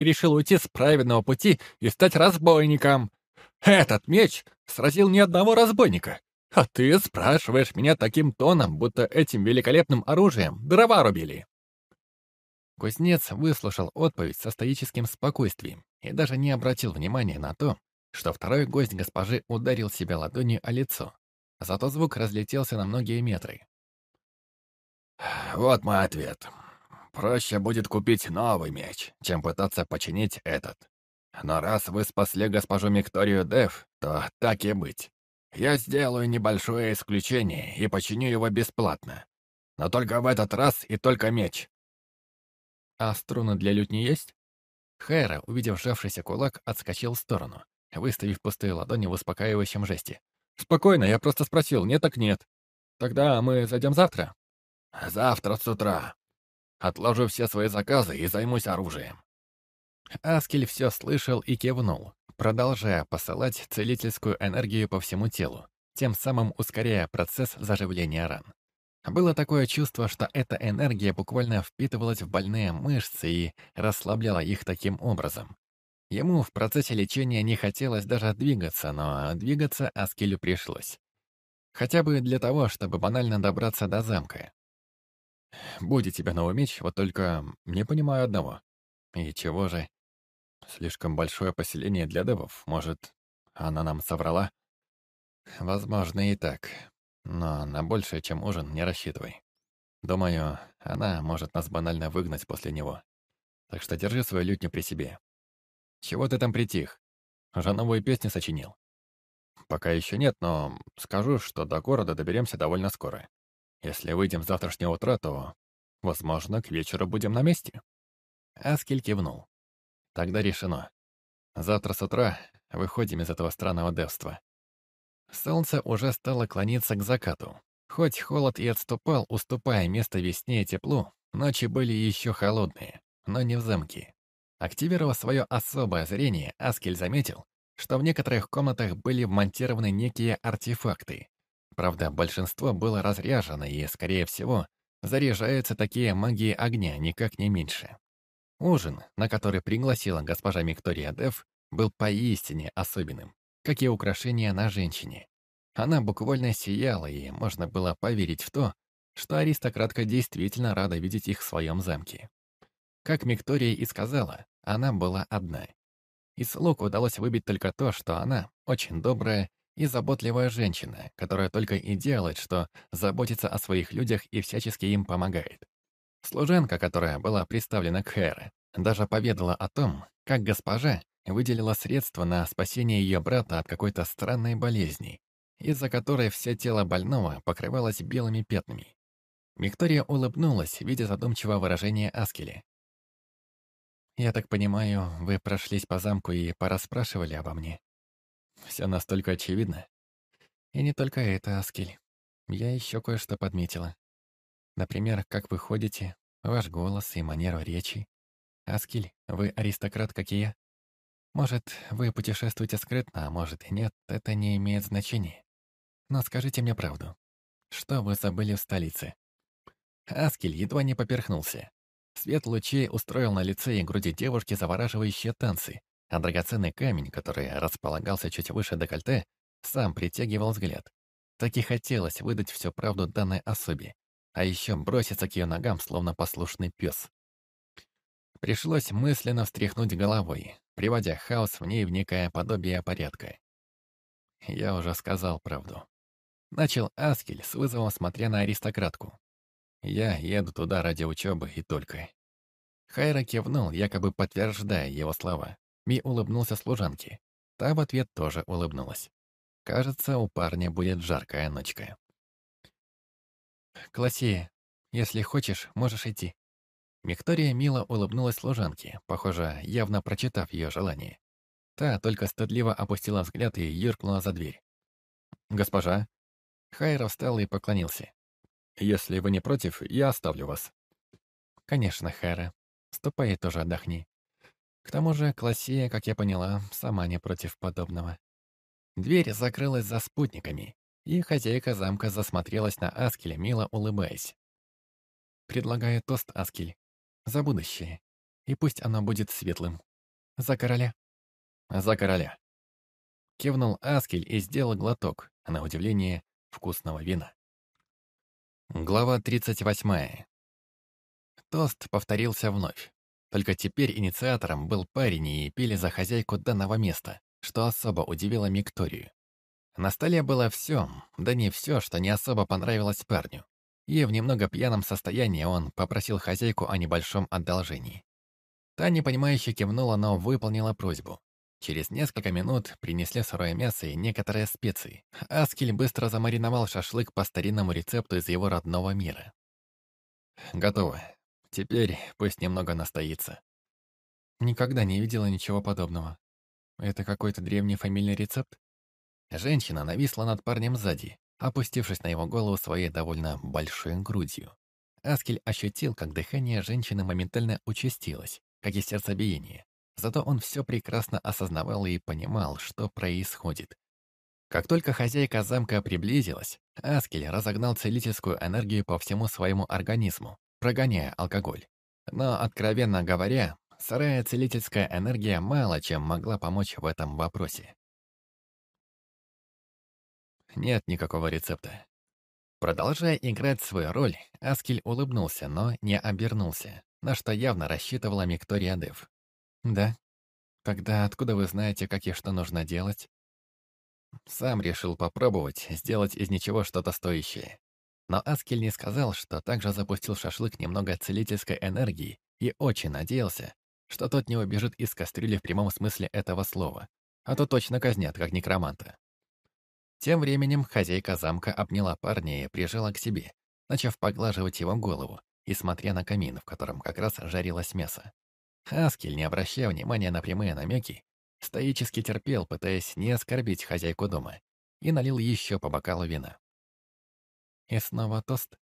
решил уйти с праведного пути и стать разбойником. Этот меч сразил ни одного разбойника. А ты спрашиваешь меня таким тоном, будто этим великолепным оружием дрова рубили. Кузнец выслушал отповедь со стоическим спокойствием и даже не обратил внимания на то, что второй гость госпожи ударил себя ладонью о лицо. Зато звук разлетелся на многие метры. «Вот мой ответ. Проще будет купить новый меч, чем пытаться починить этот. Но раз вы спасли госпожу Викторию Дев, то так и быть. Я сделаю небольшое исключение и починю его бесплатно. Но только в этот раз и только меч. А струны для лютни есть? Хайра, увидев сжавшийся кулак, отскочил в сторону, выставив пустые ладони в успокаивающем жесте. «Спокойно, я просто спросил, нет так нет. Тогда мы зайдем завтра?» «Завтра с утра. Отложу все свои заказы и займусь оружием». Аскель все слышал и кивнул, продолжая посылать целительскую энергию по всему телу, тем самым ускоряя процесс заживления ран. Было такое чувство, что эта энергия буквально впитывалась в больные мышцы и расслабляла их таким образом. Ему в процессе лечения не хотелось даже двигаться, но двигаться Аскелю пришлось. Хотя бы для того, чтобы банально добраться до замка. «Будет тебе новый меч, вот только не понимаю одного. И чего же? Слишком большое поселение для девов, может, она нам соврала?» «Возможно, и так. Но на большее, чем ужин, не рассчитывай. Думаю, она может нас банально выгнать после него. Так что держи свою лютню при себе. Чего ты там притих? Уже новую песню сочинил? Пока еще нет, но скажу, что до города доберемся довольно скоро. Если выйдем с завтрашнего утра, то, возможно, к вечеру будем на месте. Аскель кивнул. Тогда решено. Завтра с утра выходим из этого странного девства. Солнце уже стало клониться к закату. Хоть холод и отступал, уступая место весне и теплу, ночи были еще холодные, но не в замке. Активировав свое особое зрение, Аскель заметил, что в некоторых комнатах были вмонтированы некие артефакты. Правда, большинство было разряжено и, скорее всего, заряжаются такие магии огня, никак не меньше. Ужин, на который пригласила госпожа Виктория Дев, был поистине особенным как и украшения на женщине. Она буквально сияла, и можно было поверить в то, что аристократка действительно рада видеть их в своем замке. Как Виктория и сказала, она была одна. Из слуг удалось выбить только то, что она очень добрая и заботливая женщина, которая только и делает, что заботится о своих людях и всячески им помогает. Служенка, которая была представлена к Хэре, даже поведала о том, как госпожа выделила средства на спасение ее брата от какой-то странной болезни, из-за которой все тело больного покрывалось белыми пятнами. Виктория улыбнулась, видя задумчивое выражение Аскели. «Я так понимаю, вы прошлись по замку и порасспрашивали обо мне. Все настолько очевидно. И не только это, Аскель. Я еще кое-что подметила. Например, как вы ходите, ваш голос и манеру речи. Аскель, вы аристократ, как и я. Может, вы путешествуете скрытно, а может и нет, это не имеет значения. Но скажите мне правду. Что вы забыли в столице?» Аскель едва не поперхнулся. Свет лучей устроил на лице и груди девушки завораживающие танцы, а драгоценный камень, который располагался чуть выше декольте, сам притягивал взгляд. Так и хотелось выдать всю правду данной особе, а еще броситься к ее ногам, словно послушный пес. Пришлось мысленно встряхнуть головой, приводя хаос в ней в некое подобие порядка. Я уже сказал правду. Начал Аскель с вызовом смотря на аристократку. Я еду туда ради учебы и только. Хайра кивнул, якобы подтверждая его слова. Ми улыбнулся служанке. Та в ответ тоже улыбнулась. Кажется, у парня будет жаркая ночка. «Классия, если хочешь, можешь идти», Виктория мило улыбнулась служанке, похоже, явно прочитав ее желание. Та только стыдливо опустила взгляд и юркнула за дверь. «Госпожа?» Хайра встал и поклонился. «Если вы не против, я оставлю вас». «Конечно, Хайра. Ступай и тоже отдохни. К тому же Классия, как я поняла, сама не против подобного». Дверь закрылась за спутниками, и хозяйка замка засмотрелась на Аскеля, мило улыбаясь. «Предлагаю тост, Аскель за будущее. И пусть оно будет светлым. За короля. За короля. Кивнул Аскель и сделал глоток, на удивление, вкусного вина. Глава 38. Тост повторился вновь. Только теперь инициатором был парень и пили за хозяйку данного места, что особо удивило Микторию. На столе было все, да не все, что не особо понравилось парню. И в немного пьяном состоянии он попросил хозяйку о небольшом одолжении. Та непонимающе кивнула, но выполнила просьбу. Через несколько минут принесли сырое мясо и некоторые специи. Аскель быстро замариновал шашлык по старинному рецепту из его родного мира. «Готово. Теперь пусть немного настоится». Никогда не видела ничего подобного. Это какой-то древний фамильный рецепт? Женщина нависла над парнем сзади, опустившись на его голову своей довольно большой грудью. Аскель ощутил, как дыхание женщины моментально участилось, как и сердцебиение. Зато он все прекрасно осознавал и понимал, что происходит. Как только хозяйка замка приблизилась, Аскель разогнал целительскую энергию по всему своему организму, прогоняя алкоголь. Но, откровенно говоря, сырая целительская энергия мало чем могла помочь в этом вопросе. Нет никакого рецепта. Продолжая играть свою роль, Аскель улыбнулся, но не обернулся, на что явно рассчитывала Миктория Дев. «Да? Тогда откуда вы знаете, как и что нужно делать?» Сам решил попробовать сделать из ничего что-то стоящее. Но Аскель не сказал, что также запустил шашлык немного целительской энергии и очень надеялся, что тот не убежит из кастрюли в прямом смысле этого слова, а то точно казнят, как некроманта. Тем временем хозяйка замка обняла парня и прижала к себе, начав поглаживать его голову и смотря на камин, в котором как раз жарилось мясо. Хаскель, не обращая внимания на прямые намеки, стоически терпел, пытаясь не оскорбить хозяйку дома, и налил еще по бокалу вина. И снова тост.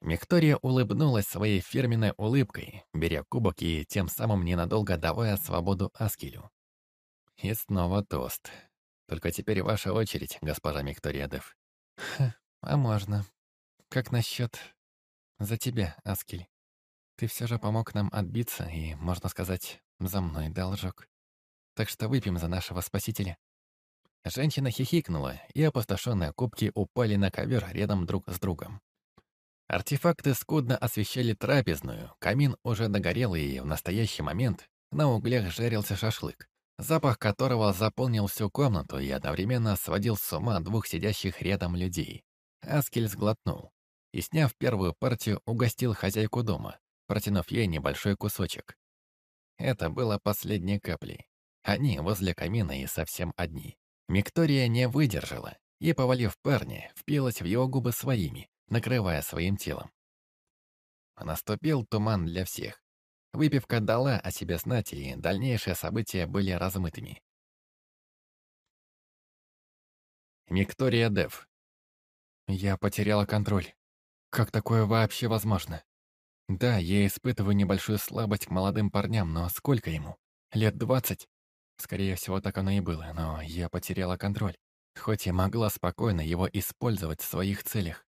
Виктория улыбнулась своей фирменной улыбкой, беря кубок и тем самым ненадолго давая свободу Аскелю. И снова тост. Только теперь ваша очередь, госпожа Виктория Дев. Ха, а можно. Как насчет... За тебя, Аскель. Ты все же помог нам отбиться и, можно сказать, за мной должок. Так что выпьем за нашего спасителя». Женщина хихикнула, и опустошенные кубки упали на ковер рядом друг с другом. Артефакты скудно освещали трапезную, камин уже догорел, и в настоящий момент на углях жарился шашлык, запах которого заполнил всю комнату и одновременно сводил с ума двух сидящих рядом людей. Аскель сглотнул и, сняв первую партию, угостил хозяйку дома, протянув ей небольшой кусочек. Это было последней каплей. Они возле камина и совсем одни. Виктория не выдержала и, повалив парня, впилась в его губы своими, накрывая своим телом. Наступил туман для всех. Выпивка дала о себе знать, и дальнейшие события были размытыми. Виктория Дев. Я потеряла контроль. Как такое вообще возможно? Да, я испытываю небольшую слабость к молодым парням, но сколько ему? Лет двадцать? Скорее всего, так оно и было, но я потеряла контроль. Хоть и могла спокойно его использовать в своих целях.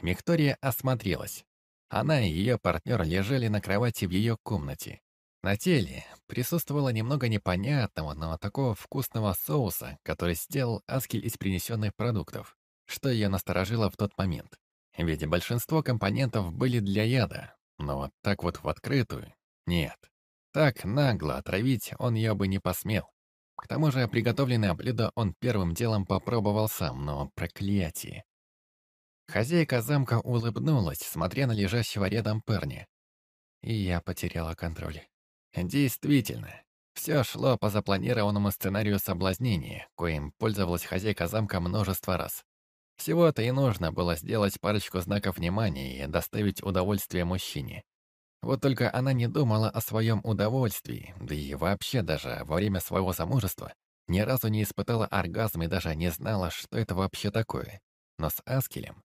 Виктория осмотрелась. Она и ее партнер лежали на кровати в ее комнате. На теле присутствовало немного непонятного, но такого вкусного соуса, который сделал Аскель из принесенных продуктов, что ее насторожило в тот момент. Ведь большинство компонентов были для яда, но вот так вот в открытую — нет. Так нагло отравить он ее бы не посмел. К тому же приготовленное блюдо он первым делом попробовал сам, но проклятие. Хозяйка замка улыбнулась, смотря на лежащего рядом парня. И я потеряла контроль. Действительно, все шло по запланированному сценарию соблазнения, коим пользовалась хозяйка замка множество раз. Всего-то и нужно было сделать парочку знаков внимания и доставить удовольствие мужчине. Вот только она не думала о своем удовольствии, да и вообще даже во время своего замужества ни разу не испытала оргазм и даже не знала, что это вообще такое. Но с Аскелем...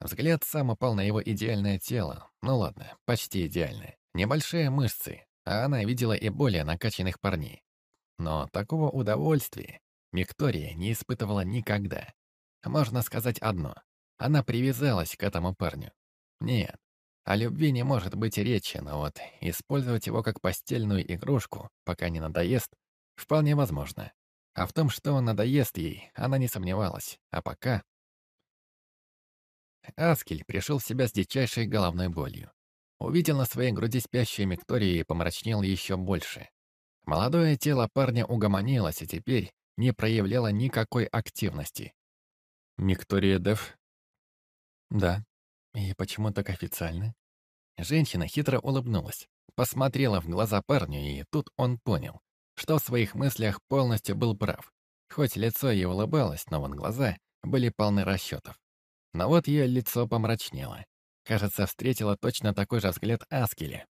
Взгляд сам упал на его идеальное тело. Ну ладно, почти идеальное. Небольшие мышцы, а она видела и более накачанных парней. Но такого удовольствия Виктория не испытывала никогда. Можно сказать одно. Она привязалась к этому парню. Нет, О любви не может быть речи, но вот использовать его как постельную игрушку, пока не надоест, вполне возможно. А в том, что он надоест ей, она не сомневалась. А пока... Аскель пришел в себя с дичайшей головной болью. Увидел на своей груди спящую Микторию и помрачнел еще больше. Молодое тело парня угомонилось и теперь не проявляло никакой активности. «Миктория Деф?» «Да. И почему так официально?» Женщина хитро улыбнулась, посмотрела в глаза парню, и тут он понял, что в своих мыслях полностью был прав. Хоть лицо ей улыбалось, но вон глаза были полны расчетов. Но вот ее лицо помрачнело. Кажется, встретила точно такой же взгляд Аскеля.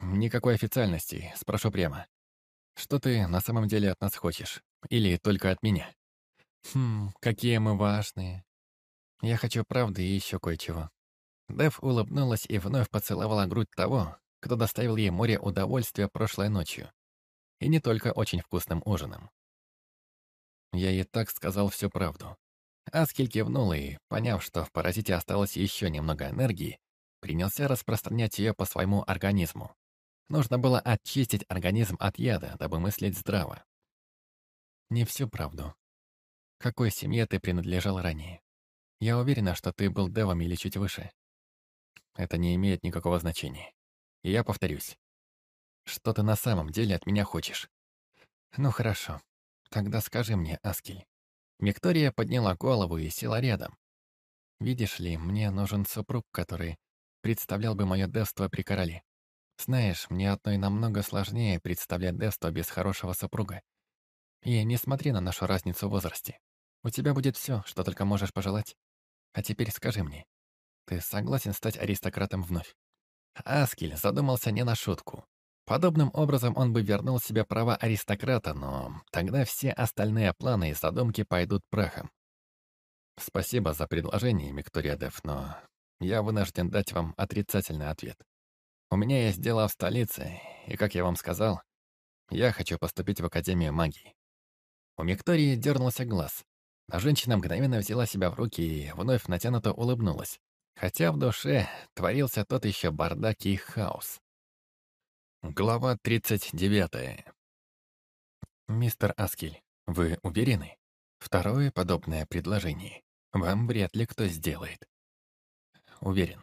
«Никакой официальности, спрошу прямо. Что ты на самом деле от нас хочешь? Или только от меня?» «Хм, какие мы важные. Я хочу правды и еще кое-чего. Дэв улыбнулась и вновь поцеловала грудь того, кто доставил ей море удовольствия прошлой ночью. И не только очень вкусным ужином. Я ей так сказал всю правду. Аскель кивнул и, поняв, что в паразите осталось еще немного энергии, принялся распространять ее по своему организму. Нужно было очистить организм от яда, дабы мыслить здраво. Не всю правду. Какой семье ты принадлежал ранее? Я уверена, что ты был девом или чуть выше. Это не имеет никакого значения. И я повторюсь. Что ты на самом деле от меня хочешь? Ну хорошо. Тогда скажи мне, Аскель. Виктория подняла голову и села рядом. Видишь ли, мне нужен супруг, который представлял бы мое девство при короле. Знаешь, мне одной намного сложнее представлять девство без хорошего супруга. И не смотри на нашу разницу в возрасте. У тебя будет все, что только можешь пожелать. А теперь скажи мне, ты согласен стать аристократом вновь?» Аскель задумался не на шутку. Подобным образом он бы вернул себе права аристократа, но тогда все остальные планы и задумки пойдут прахом. Спасибо за предложение, Виктория Деф, но я вынужден дать вам отрицательный ответ. У меня есть дело в столице, и, как я вам сказал, я хочу поступить в Академию магии. У Виктории дернулся глаз, а женщина мгновенно взяла себя в руки и вновь натянуто улыбнулась хотя в душе творился тот еще бардак и хаос. Глава 39. «Мистер Аскель, вы уверены? Второе подобное предложение вам вряд ли кто сделает». «Уверен».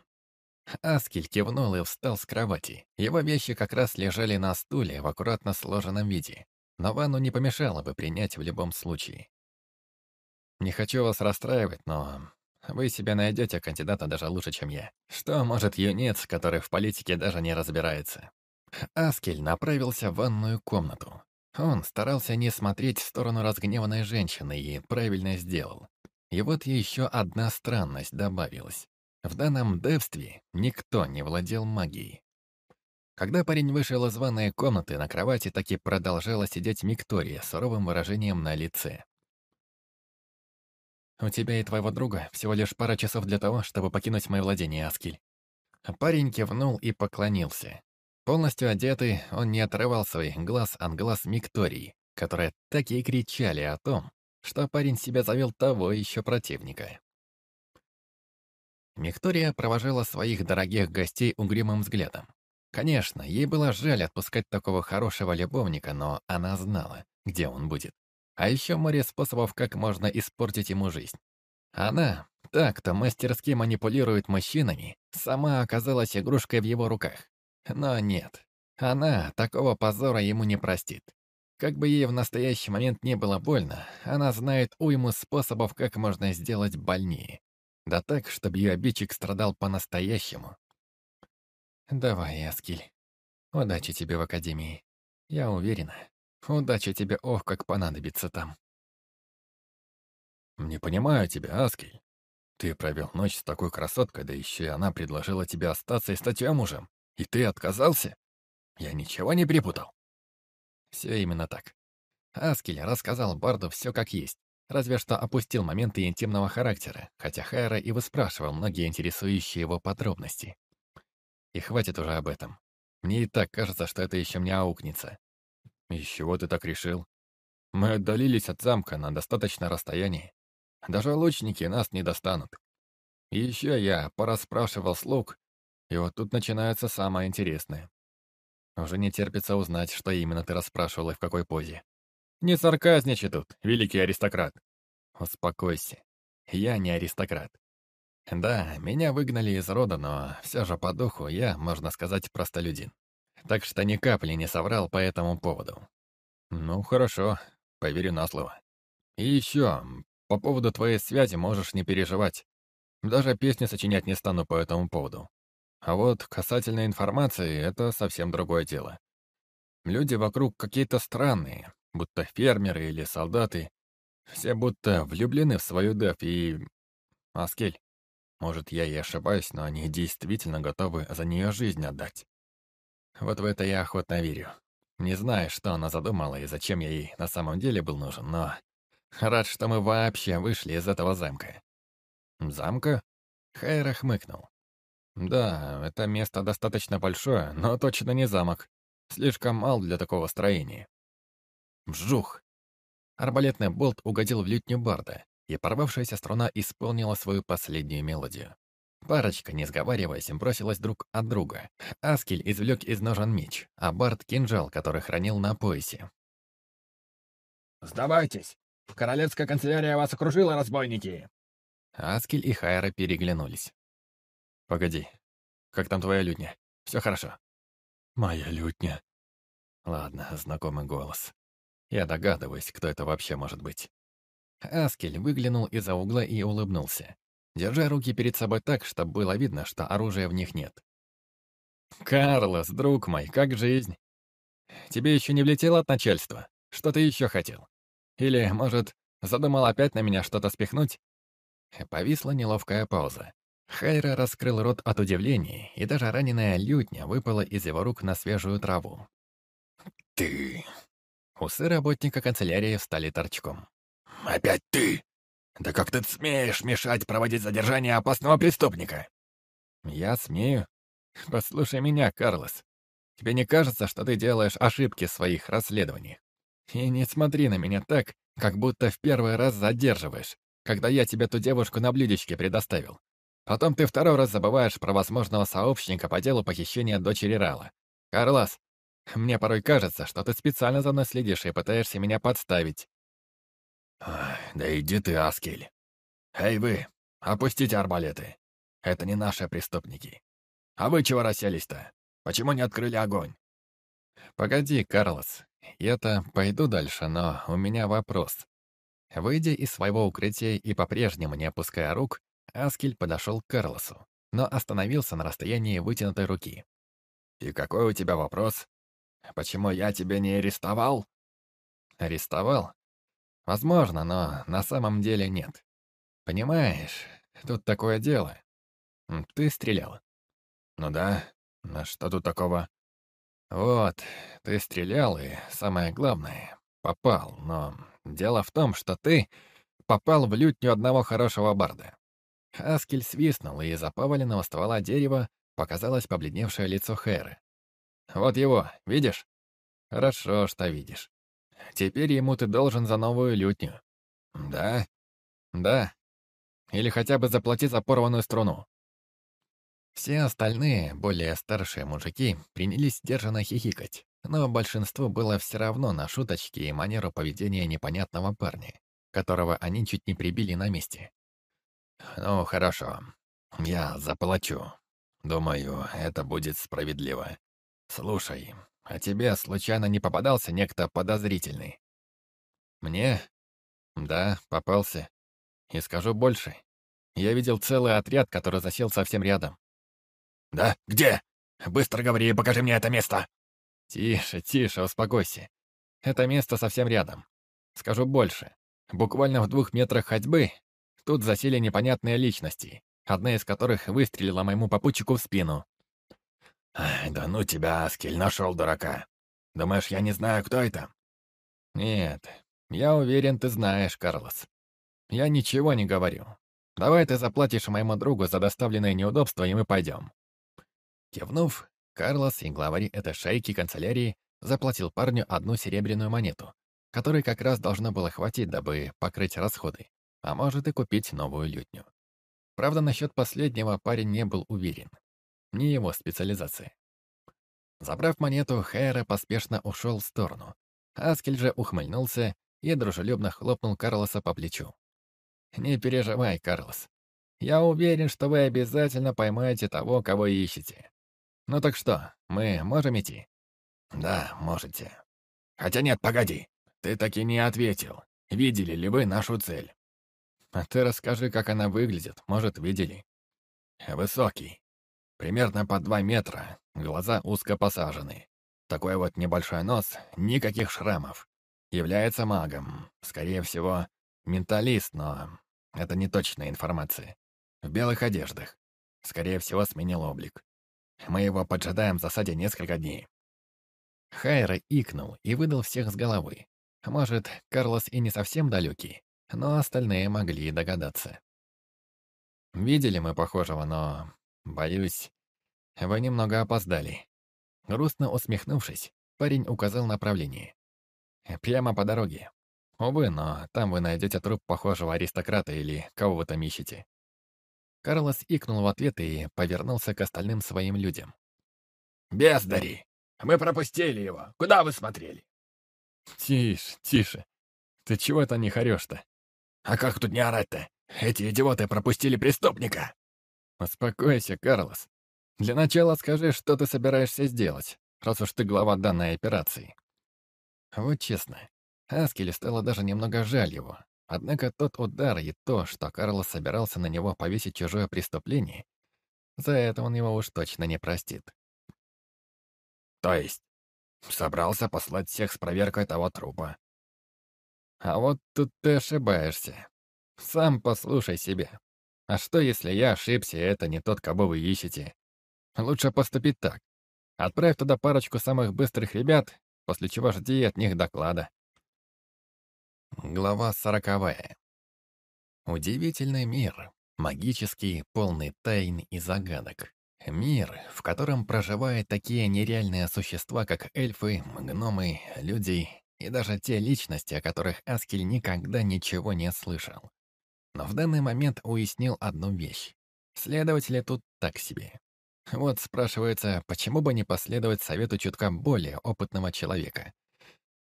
Аскель кивнул и встал с кровати. Его вещи как раз лежали на стуле в аккуратно сложенном виде, но ванну не помешало бы принять в любом случае. «Не хочу вас расстраивать, но вы себе найдете кандидата даже лучше, чем я. Что может юнец, который в политике даже не разбирается? Аскель направился в ванную комнату. Он старался не смотреть в сторону разгневанной женщины и правильно сделал. И вот еще одна странность добавилась. В данном девстве никто не владел магией. Когда парень вышел из ванной комнаты, на кровати таки продолжала сидеть Виктория с суровым выражением на лице. У тебя и твоего друга всего лишь пара часов для того, чтобы покинуть мое владение, Аскель». Парень кивнул и поклонился. Полностью одетый, он не отрывал своих глаз от глаз Миктории, которые так и кричали о том, что парень себя завел того еще противника. Виктория провожала своих дорогих гостей угрюмым взглядом. Конечно, ей было жаль отпускать такого хорошего любовника, но она знала, где он будет. А еще море способов, как можно испортить ему жизнь. Она, так кто мастерски манипулирует мужчинами, сама оказалась игрушкой в его руках. Но нет, она такого позора ему не простит. Как бы ей в настоящий момент не было больно, она знает уйму способов, как можно сделать больнее. Да так, чтобы ее обидчик страдал по-настоящему. «Давай, Аскель. Удачи тебе в Академии. Я уверена, Удачи тебе, ох, как понадобится там. Не понимаю тебя, Аскель. Ты провел ночь с такой красоткой, да еще и она предложила тебе остаться и стать ее мужем. И ты отказался? Я ничего не перепутал. Все именно так. Аскель рассказал Барду все как есть, разве что опустил моменты интимного характера, хотя Хайра и выспрашивал многие интересующие его подробности. И хватит уже об этом. Мне и так кажется, что это еще мне аукнется. «Из чего ты так решил? Мы отдалились от замка на достаточное расстояние. Даже лучники нас не достанут. Еще я порасспрашивал слуг, и вот тут начинается самое интересное. Уже не терпится узнать, что именно ты расспрашивал и в какой позе. Не сарказничай тут, великий аристократ. Успокойся. Я не аристократ. Да, меня выгнали из рода, но все же по духу я, можно сказать, простолюдин. Так что ни капли не соврал по этому поводу. Ну, хорошо, поверю на слово. И еще, по поводу твоей связи можешь не переживать. Даже песни сочинять не стану по этому поводу. А вот касательно информации, это совсем другое дело. Люди вокруг какие-то странные, будто фермеры или солдаты. Все будто влюблены в свою Дев и... Аскель. Может, я и ошибаюсь, но они действительно готовы за нее жизнь отдать. Вот в это я охотно верю. Не знаю, что она задумала и зачем я ей на самом деле был нужен, но... Рад, что мы вообще вышли из этого замка. Замка? Хайра хмыкнул. Да, это место достаточно большое, но точно не замок. Слишком мал для такого строения. Вжух! Арбалетный болт угодил в лютню барда, и порвавшаяся струна исполнила свою последнюю мелодию. Парочка, не сговариваясь, бросилась друг от друга. Аскель извлек из ножен меч, а Барт — кинжал, который хранил на поясе. «Сдавайтесь! Королевская канцелярия вас окружила, разбойники!» Аскель и Хайра переглянулись. «Погоди, как там твоя лютня? Все хорошо?» «Моя лютня». Ладно, знакомый голос. Я догадываюсь, кто это вообще может быть. Аскель выглянул из-за угла и улыбнулся, держа руки перед собой так, чтобы было видно, что оружия в них нет. «Карлос, друг мой, как жизнь? Тебе еще не влетело от начальства? Что ты еще хотел? Или, может, задумал опять на меня что-то спихнуть?» Повисла неловкая пауза. Хайра раскрыл рот от удивления, и даже раненая лютня выпала из его рук на свежую траву. «Ты...» Усы работника канцелярии встали торчком. «Опять ты? Да как ты смеешь мешать проводить задержание опасного преступника?» «Я смею. Послушай меня, Карлос. Тебе не кажется, что ты делаешь ошибки в своих расследованиях? И не смотри на меня так, как будто в первый раз задерживаешь, когда я тебе ту девушку на блюдечке предоставил. Потом ты второй раз забываешь про возможного сообщника по делу похищения дочери Рала. Карлос, мне порой кажется, что ты специально за мной следишь и пытаешься меня подставить. Да иди ты, Аскель. Эй вы, опустите арбалеты. Это не наши преступники. А вы чего расселись-то? Почему не открыли огонь? Погоди, Карлос. Я-то пойду дальше, но у меня вопрос. Выйдя из своего укрытия и по-прежнему не опуская рук, Аскель подошел к Карлосу, но остановился на расстоянии вытянутой руки. «И какой у тебя вопрос? Почему я тебя не арестовал?» «Арестовал? Возможно, но на самом деле нет. Понимаешь, тут такое дело. Ты стрелял. Ну да, на что тут такого? Вот, ты стрелял, и самое главное, попал. Но дело в том, что ты попал в лютню одного хорошего барда. Аскель свистнул, и из-за поваленного ствола дерева показалось побледневшее лицо Хэры. «Вот его, видишь?» «Хорошо, что видишь. Теперь ему ты должен за новую лютню. Да? Да. Или хотя бы заплати за порванную струну. Все остальные, более старшие мужики, принялись сдержанно хихикать, но большинству было все равно на шуточки и манеру поведения непонятного парня, которого они чуть не прибили на месте. «Ну, хорошо. Я заплачу. Думаю, это будет справедливо. Слушай, а тебе случайно не попадался некто подозрительный? Мне? Да, попался. И скажу больше. Я видел целый отряд, который засел совсем рядом. Да? Где? Быстро говори и покажи мне это место. Тише, тише, успокойся. Это место совсем рядом. Скажу больше. Буквально в двух метрах ходьбы тут засели непонятные личности, одна из которых выстрелила моему попутчику в спину. «Да ну тебя, Аскель, нашел дурака. Думаешь, я не знаю, кто это?» «Нет, я уверен, ты знаешь, Карлос. Я ничего не говорю. Давай ты заплатишь моему другу за доставленное неудобство, и мы пойдем». Кивнув, Карлос и главарь этой шейки канцелярии заплатил парню одну серебряную монету, которой как раз должно было хватить, дабы покрыть расходы, а может и купить новую лютню. Правда, насчет последнего парень не был уверен. Не его специализация. Забрав монету, Хайра поспешно ушел в сторону. Аскель же ухмыльнулся и дружелюбно хлопнул Карлоса по плечу. «Не переживай, Карлос. Я уверен, что вы обязательно поймаете того, кого ищете. Ну так что, мы можем идти?» «Да, можете. Хотя нет, погоди. Ты таки не ответил. Видели ли вы нашу цель?» «А ты расскажи, как она выглядит. Может, видели?» «Высокий. Примерно по два метра. Глаза узко посажены. Такой вот небольшой нос, никаких шрамов. Является магом. Скорее всего, менталист, но это не точная информация. В белых одеждах. Скорее всего, сменил облик. Мы его поджидаем в засаде несколько дней. Хайра икнул и выдал всех с головы. Может, Карлос и не совсем далекий, но остальные могли догадаться. Видели мы похожего, но, боюсь, вы немного опоздали. Грустно усмехнувшись, парень указал направление. Прямо по дороге. Увы, но там вы найдете труп похожего аристократа или кого вы там ищете. Карлос икнул в ответ и повернулся к остальным своим людям. «Бездари! Мы пропустили его! Куда вы смотрели?» «Тише, тише. Ты чего это не хорешь-то?» «А как тут не орать-то? Эти идиоты пропустили преступника!» «Успокойся, Карлос. Для начала скажи, что ты собираешься сделать, раз уж ты глава данной операции». Вот честно, Аскеле стало даже немного жаль его. Однако тот удар и то, что Карлос собирался на него повесить чужое преступление, за это он его уж точно не простит. То есть, собрался послать всех с проверкой того трупа. А вот тут ты ошибаешься. Сам послушай себя. А что, если я ошибся, и это не тот, кого вы ищете? Лучше поступить так. Отправь туда парочку самых быстрых ребят, после чего жди от них доклада. Глава сороковая. Удивительный мир, магический, полный тайн и загадок. Мир, в котором проживают такие нереальные существа, как эльфы, гномы, люди и даже те личности, о которых Аскель никогда ничего не слышал. Но в данный момент уяснил одну вещь. Следователи тут так себе. Вот спрашивается, почему бы не последовать совету чутка более опытного человека?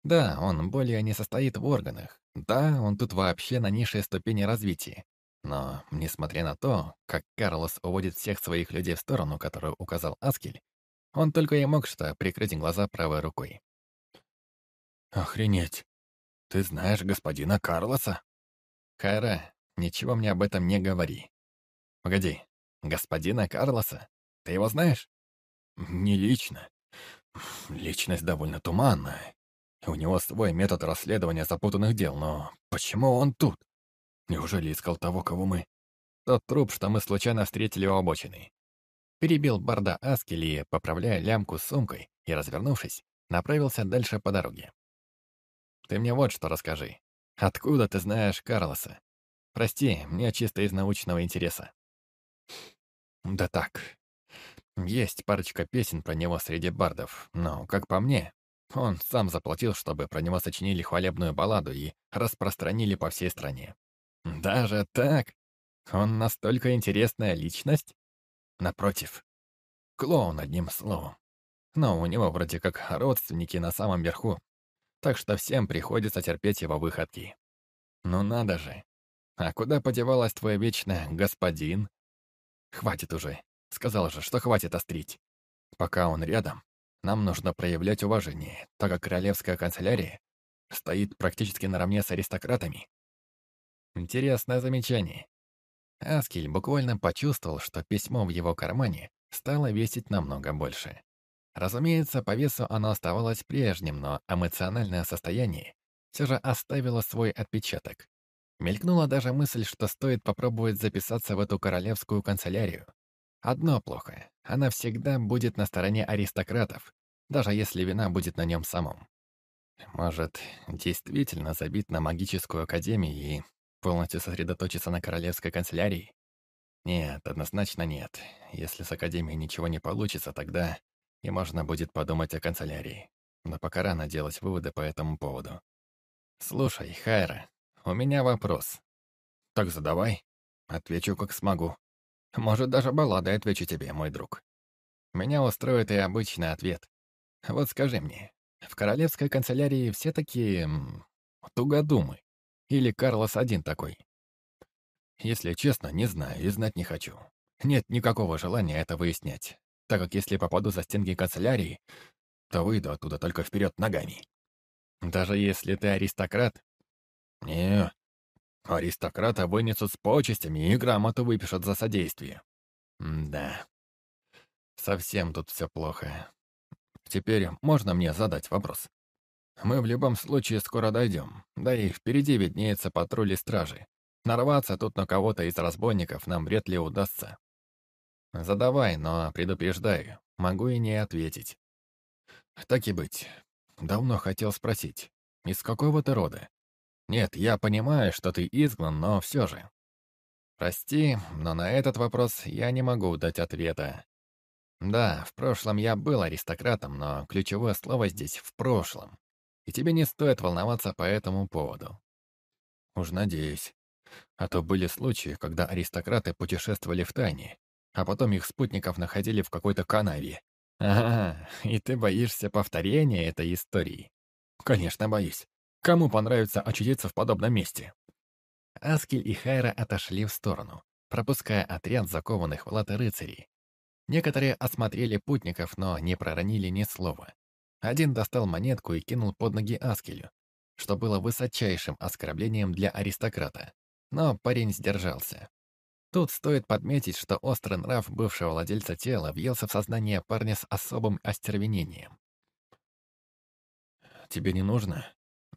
Да, он более не состоит в органах. Да, он тут вообще на низшей ступени развития. Но, несмотря на то, как Карлос уводит всех своих людей в сторону, которую указал Аскель, он только и мог что прикрыть глаза правой рукой. «Охренеть! Ты знаешь господина Карлоса?» «Кайра, ничего мне об этом не говори. Погоди, господина Карлоса? Ты его знаешь?» «Не лично. Личность довольно туманная. У него свой метод расследования запутанных дел, но почему он тут? Неужели искал того, кого мы? Тот труп, что мы случайно встретили у обочины. Перебил Барда Аскели, поправляя лямку с сумкой, и, развернувшись, направился дальше по дороге. «Ты мне вот что расскажи. Откуда ты знаешь Карлоса? Прости, мне чисто из научного интереса». «Да так. Есть парочка песен про него среди бардов, но, как по мне, он сам заплатил, чтобы про него сочинили хвалебную балладу и распространили по всей стране. Даже так? Он настолько интересная личность? Напротив, клоун одним словом. Но у него вроде как родственники на самом верху, так что всем приходится терпеть его выходки. Ну надо же. А куда подевалась твой вечный господин? Хватит уже. Сказал же, что хватит острить. Пока он рядом, нам нужно проявлять уважение, так как королевская канцелярия стоит практически наравне с аристократами. Интересное замечание. Аскель буквально почувствовал, что письмо в его кармане стало весить намного больше. Разумеется, по весу оно оставалось прежним, но эмоциональное состояние все же оставило свой отпечаток. Мелькнула даже мысль, что стоит попробовать записаться в эту королевскую канцелярию. Одно плохо. Она всегда будет на стороне аристократов, даже если вина будет на нем самом. Может, действительно забить на магическую академию и полностью сосредоточиться на королевской канцелярии? Нет, однозначно нет. Если с академией ничего не получится, тогда и можно будет подумать о канцелярии. Но пока рано делать выводы по этому поводу. Слушай, Хайра, у меня вопрос. Так задавай. Отвечу, как смогу. Может, даже балладой отвечу тебе, мой друг. Меня устроит и обычный ответ. Вот скажи мне, в королевской канцелярии все такие... тугодумы? Или Карлос один такой? Если честно, не знаю и знать не хочу. Нет никакого желания это выяснять, так как если попаду за стенки канцелярии, то выйду оттуда только вперед ногами. Даже если ты аристократ? Не, аристократа вынесут с почестями и грамоту выпишут за содействие. М да, совсем тут все плохо. Теперь можно мне задать вопрос? Мы в любом случае скоро дойдем, да и впереди виднеется патруль и стражи. Нарваться тут на кого-то из разбойников нам вряд ли удастся. Задавай, но предупреждаю, могу и не ответить. Так и быть. Давно хотел спросить, из какого ты рода? Нет, я понимаю, что ты изгнан, но все же. Прости, но на этот вопрос я не могу дать ответа. Да, в прошлом я был аристократом, но ключевое слово здесь «в прошлом». И тебе не стоит волноваться по этому поводу. Уж надеюсь. А то были случаи, когда аристократы путешествовали в тайне, а потом их спутников находили в какой-то канаве. Ага, и ты боишься повторения этой истории? Конечно, боюсь. Кому понравится очутиться в подобном месте? Аскель и Хайра отошли в сторону, пропуская отряд закованных в латы рыцарей. Некоторые осмотрели путников, но не проронили ни слова. Один достал монетку и кинул под ноги Аскелю, что было высочайшим оскорблением для аристократа. Но парень сдержался. Тут стоит подметить, что острый нрав бывшего владельца тела въелся в сознание парня с особым остервенением. «Тебе не нужно?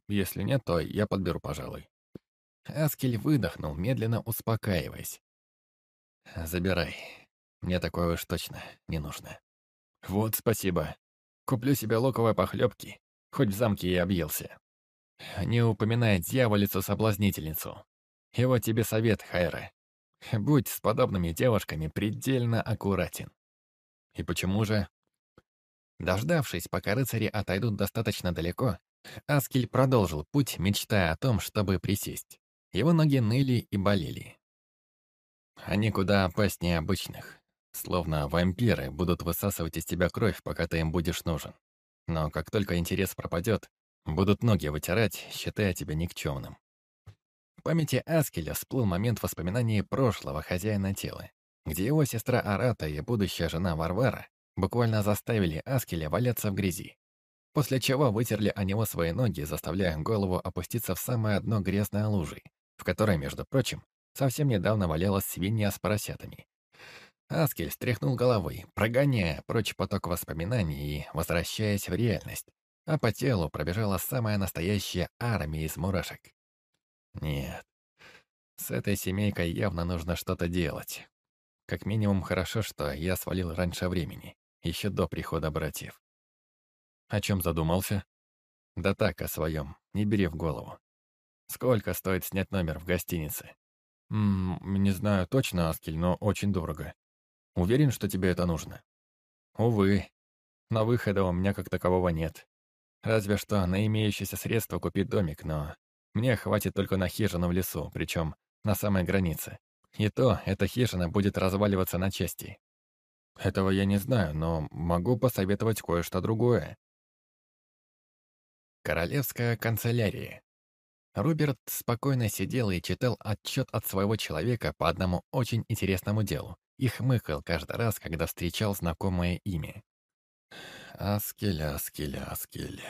Если нет, то я подберу, пожалуй». Аскель выдохнул, медленно успокаиваясь. «Забирай. Мне такое уж точно не нужно». «Вот спасибо. Куплю себе луковой похлебки. Хоть в замке и объелся». «Не упоминай дьяволицу-соблазнительницу. И вот тебе совет, Хайра. Будь с подобными девушками предельно аккуратен. И почему же? Дождавшись, пока рыцари отойдут достаточно далеко, Аскель продолжил путь, мечтая о том, чтобы присесть. Его ноги ныли и болели. Они куда опаснее обычных. Словно вампиры будут высасывать из тебя кровь, пока ты им будешь нужен. Но как только интерес пропадет, будут ноги вытирать, считая тебя никчемным. В памяти Аскеля всплыл момент воспоминаний прошлого хозяина тела, где его сестра Арата и будущая жена Варвара буквально заставили Аскеля валяться в грязи, после чего вытерли о него свои ноги, заставляя голову опуститься в самое дно грязной лужи, в которой, между прочим, совсем недавно валялась свинья с поросятами. Аскель стряхнул головой, прогоняя прочь поток воспоминаний и возвращаясь в реальность, а по телу пробежала самая настоящая армия из мурашек. Нет. С этой семейкой явно нужно что-то делать. Как минимум хорошо, что я свалил раньше времени, еще до прихода братьев. О чем задумался? Да так, о своем, не бери в голову. Сколько стоит снять номер в гостинице? Ммм, не знаю точно, Аскель, но очень дорого. Уверен, что тебе это нужно? Увы, на выхода у меня как такового нет. Разве что на имеющиеся средства купить домик, но мне хватит только на хижину в лесу, причем на самой границе. И то эта хижина будет разваливаться на части. Этого я не знаю, но могу посоветовать кое-что другое. Королевская канцелярия. Роберт спокойно сидел и читал отчет от своего человека по одному очень интересному делу и хмыкал каждый раз, когда встречал знакомое имя. Аскель, Аскель, Аскель.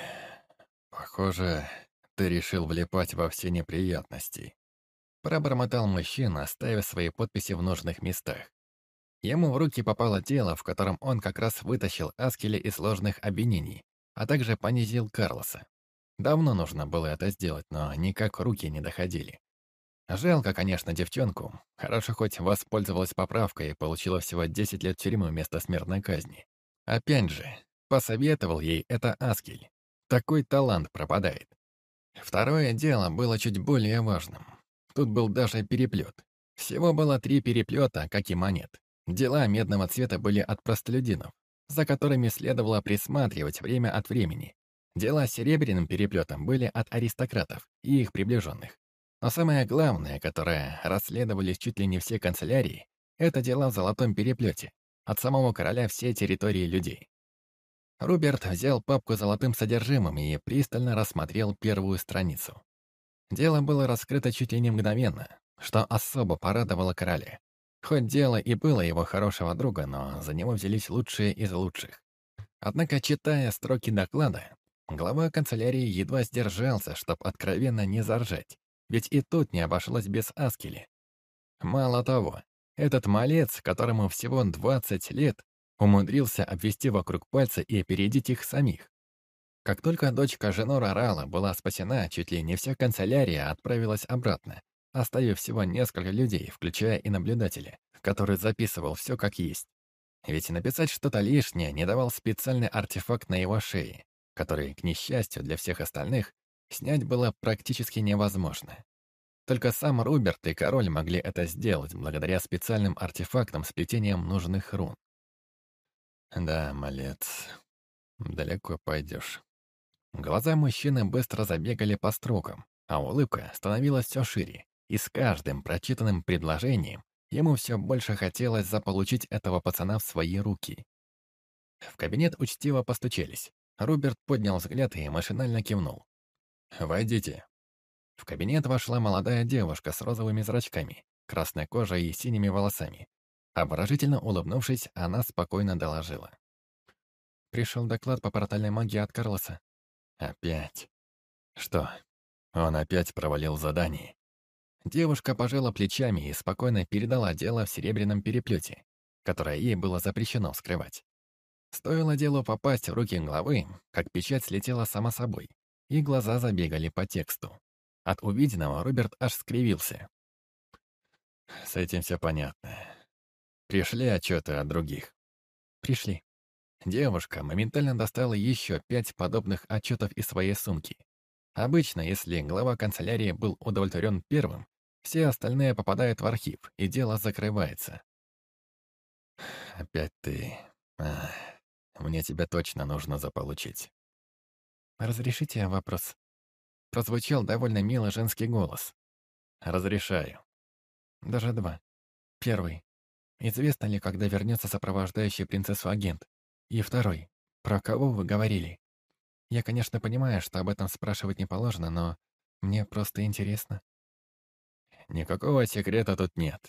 Похоже, ты решил влипать во все неприятности. Пробормотал мужчина, ставя свои подписи в нужных местах. Ему в руки попало дело, в котором он как раз вытащил Аскеля из сложных обвинений, а также понизил Карлоса. Давно нужно было это сделать, но никак руки не доходили. Жалко, конечно, девчонку. Хорошо хоть воспользовалась поправкой и получила всего 10 лет тюрьмы вместо смертной казни. Опять же, посоветовал ей это Аскель. Такой талант пропадает. Второе дело было чуть более важным. Тут был даже переплет. Всего было три переплета, как и монет. Дела медного цвета были от простолюдинов, за которыми следовало присматривать время от времени. Дела с серебряным переплетом были от аристократов и их приближенных. Но самое главное, которое расследовали чуть ли не все канцелярии, это дела в золотом переплете. От самого короля всей территории людей. Руберт взял папку с золотым содержимым и пристально рассмотрел первую страницу. Дело было раскрыто чуть ли не мгновенно, что особо порадовало короля. Хоть дело и было его хорошего друга, но за него взялись лучшие из лучших. Однако, читая строки доклада, глава канцелярии едва сдержался, чтоб откровенно не заржать, ведь и тут не обошлось без Аскели. Мало того, этот малец, которому всего 20 лет, умудрился обвести вокруг пальца и опередить их самих. Как только дочка Женора Рала была спасена, чуть ли не вся канцелярия отправилась обратно, оставив всего несколько людей, включая и наблюдателя, который записывал все как есть. Ведь написать что-то лишнее не давал специальный артефакт на его шее, который, к несчастью для всех остальных, снять было практически невозможно. Только сам Руберт и король могли это сделать благодаря специальным артефактам с плетением нужных рун. Да, малец, далеко пойдешь. Глаза мужчины быстро забегали по строкам, а улыбка становилась все шире, и с каждым прочитанным предложением ему все больше хотелось заполучить этого пацана в свои руки. В кабинет учтиво постучались. Руберт поднял взгляд и машинально кивнул. «Войдите». В кабинет вошла молодая девушка с розовыми зрачками, красной кожей и синими волосами. Обворожительно улыбнувшись, она спокойно доложила. Пришел доклад по портальной магии от Карлоса. Опять. Что, он опять провалил задание? Девушка пожала плечами и спокойно передала дело в серебряном переплете, которое ей было запрещено скрывать. Стоило делу попасть в руки главы, как печать слетела сама собой, и глаза забегали по тексту. От увиденного Роберт аж скривился. «С этим все понятно. Пришли отчеты от других?» «Пришли». Девушка моментально достала еще пять подобных отчетов из своей сумки. Обычно, если глава канцелярии был удовлетворен первым, все остальные попадают в архив, и дело закрывается. «Опять ты. Ах, мне тебя точно нужно заполучить». «Разрешите вопрос?» Прозвучал довольно мило женский голос. «Разрешаю». «Даже два. Первый. Известно ли, когда вернется сопровождающий принцессу агент? И второй. Про кого вы говорили? Я, конечно, понимаю, что об этом спрашивать не положено, но мне просто интересно. Никакого секрета тут нет.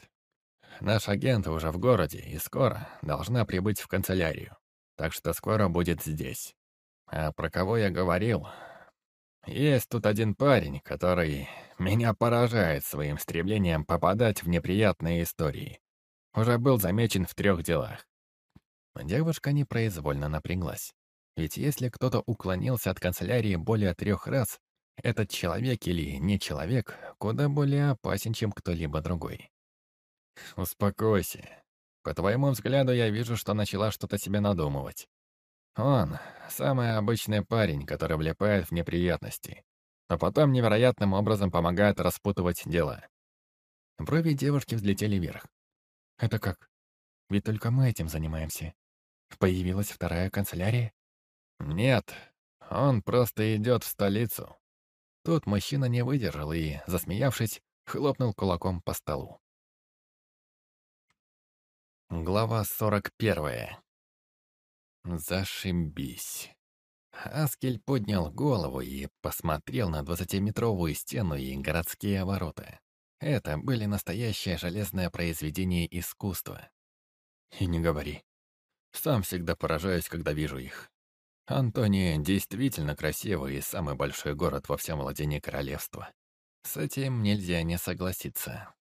Наш агент уже в городе и скоро должна прибыть в канцелярию. Так что скоро будет здесь. А про кого я говорил? Есть тут один парень, который меня поражает своим стремлением попадать в неприятные истории. Уже был замечен в трех делах. Девушка непроизвольно напряглась. Ведь если кто-то уклонился от канцелярии более трех раз, этот человек или не человек куда более опасен, чем кто-либо другой. «Успокойся. По твоему взгляду я вижу, что начала что-то себе надумывать. Он — самый обычный парень, который влипает в неприятности, а потом невероятным образом помогает распутывать дела». Брови девушки взлетели вверх. «Это как? Ведь только мы этим занимаемся. Появилась вторая канцелярия? Нет, он просто идет в столицу. Тут мужчина не выдержал и, засмеявшись, хлопнул кулаком по столу. Глава 41. Зашибись. Аскель поднял голову и посмотрел на двадцатиметровую стену и городские ворота. Это были настоящее железное произведение искусства. И не говори. Сам всегда поражаюсь, когда вижу их. Антония действительно красивый и самый большой город во всем владении королевства. С этим нельзя не согласиться.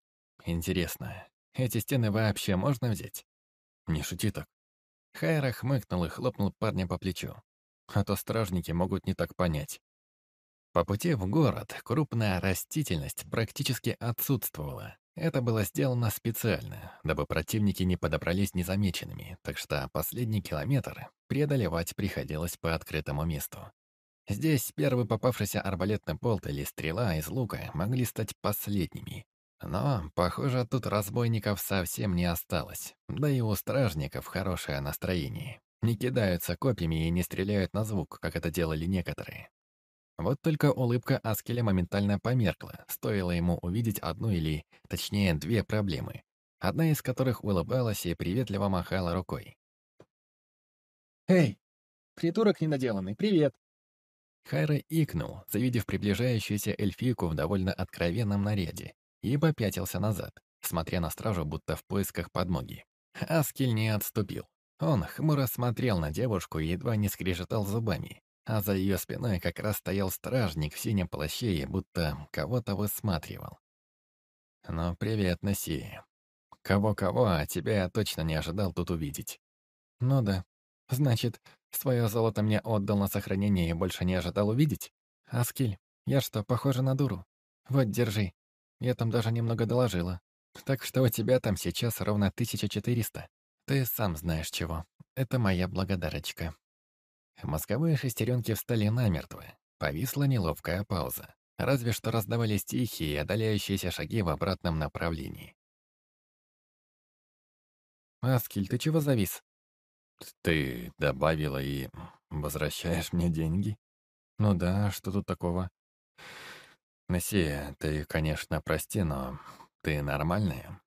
Интересно, эти стены вообще можно взять? Не шути так. Хайра хмыкнул и хлопнул парня по плечу. А то стражники могут не так понять. По пути в город крупная растительность практически отсутствовала. Это было сделано специально, дабы противники не подобрались незамеченными, так что последний километр преодолевать приходилось по открытому месту. Здесь первый попавшийся арбалетный болт или стрела из лука могли стать последними. Но, похоже, тут разбойников совсем не осталось. Да и у стражников хорошее настроение. Не кидаются копьями и не стреляют на звук, как это делали некоторые. Вот только улыбка Аскеля моментально померкла, стоило ему увидеть одну или, точнее, две проблемы, одна из которых улыбалась и приветливо махала рукой. «Эй, придурок недоделанный, привет!» Хайра икнул, завидев приближающуюся эльфийку в довольно откровенном наряде, и попятился назад, смотря на стражу, будто в поисках подмоги. Аскель не отступил. Он хмуро смотрел на девушку и едва не скрежетал зубами, а за ее спиной как раз стоял стражник в синем плаще и будто кого-то высматривал. «Ну, привет, Неси. Кого-кого, а тебя я точно не ожидал тут увидеть». «Ну да. Значит, свое золото мне отдал на сохранение и больше не ожидал увидеть? Аскель, я что, похожа на дуру? Вот, держи. Я там даже немного доложила. Так что у тебя там сейчас ровно 1400. Ты сам знаешь чего. Это моя благодарочка». Мозговые шестеренки встали намертво. Повисла неловкая пауза. Разве что раздавались тихие, одоляющиеся шаги в обратном направлении. «Аскель, ты чего завис?» «Ты добавила и возвращаешь мне деньги?» «Ну да, что тут такого?» «Мессия, ты, конечно, прости, но ты нормальная?»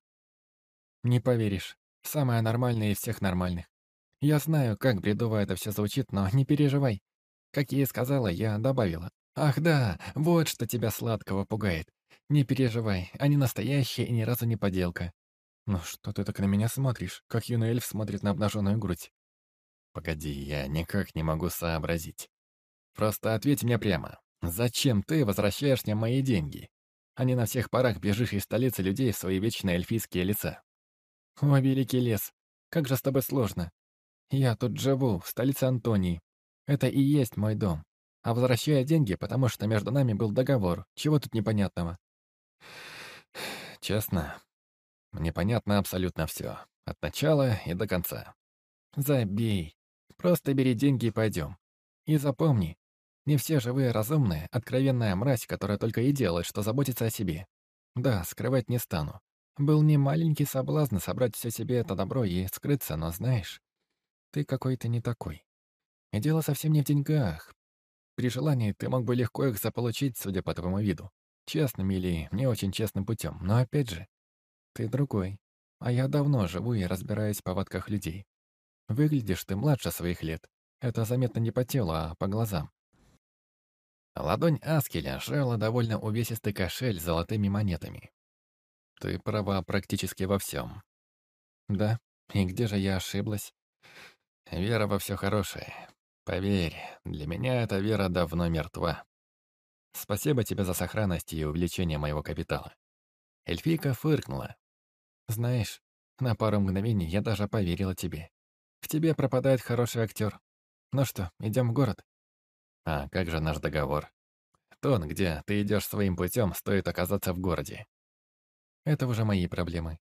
«Не поверишь. Самая нормальная из всех нормальных. Я знаю, как бредово это все звучит, но не переживай. Как я и сказала, я добавила. Ах да, вот что тебя сладкого пугает. Не переживай, они настоящие и ни разу не подделка. Ну что ты так на меня смотришь, как юный эльф смотрит на обнаженную грудь? Погоди, я никак не могу сообразить. Просто ответь мне прямо. Зачем ты возвращаешь мне мои деньги? А не на всех парах бежишь из столицы людей в свои вечные эльфийские лица. О, великий лес, как же с тобой сложно. Я тут живу, в столице Антонии. Это и есть мой дом. А возвращаю деньги, потому что между нами был договор. Чего тут непонятного? Честно, мне понятно абсолютно все. От начала и до конца. Забей. Просто бери деньги и пойдем. И запомни, не все живые разумные, откровенная мразь, которая только и делает, что заботится о себе. Да, скрывать не стану. Был не маленький соблазн собрать все себе это добро и скрыться, но знаешь, ты какой-то не такой. И дело совсем не в деньгах. При желании ты мог бы легко их заполучить, судя по твоему виду. Честным или не очень честным путем. Но опять же, ты другой. А я давно живу и разбираюсь в повадках людей. Выглядишь ты младше своих лет. Это заметно не по телу, а по глазам. Ладонь Аскеля сжала довольно увесистый кошель с золотыми монетами. Ты права практически во всем. Да, и где же я ошиблась? Вера во все хорошее. Поверь, для меня эта вера давно мертва. Спасибо тебе за сохранность и увеличение моего капитала. Эльфийка фыркнула. Знаешь, на пару мгновений я даже поверила тебе. В тебе пропадает хороший актер. Ну что, идем в город? А как же наш договор? Тон, где ты идешь своим путем, стоит оказаться в городе. Это уже мои проблемы.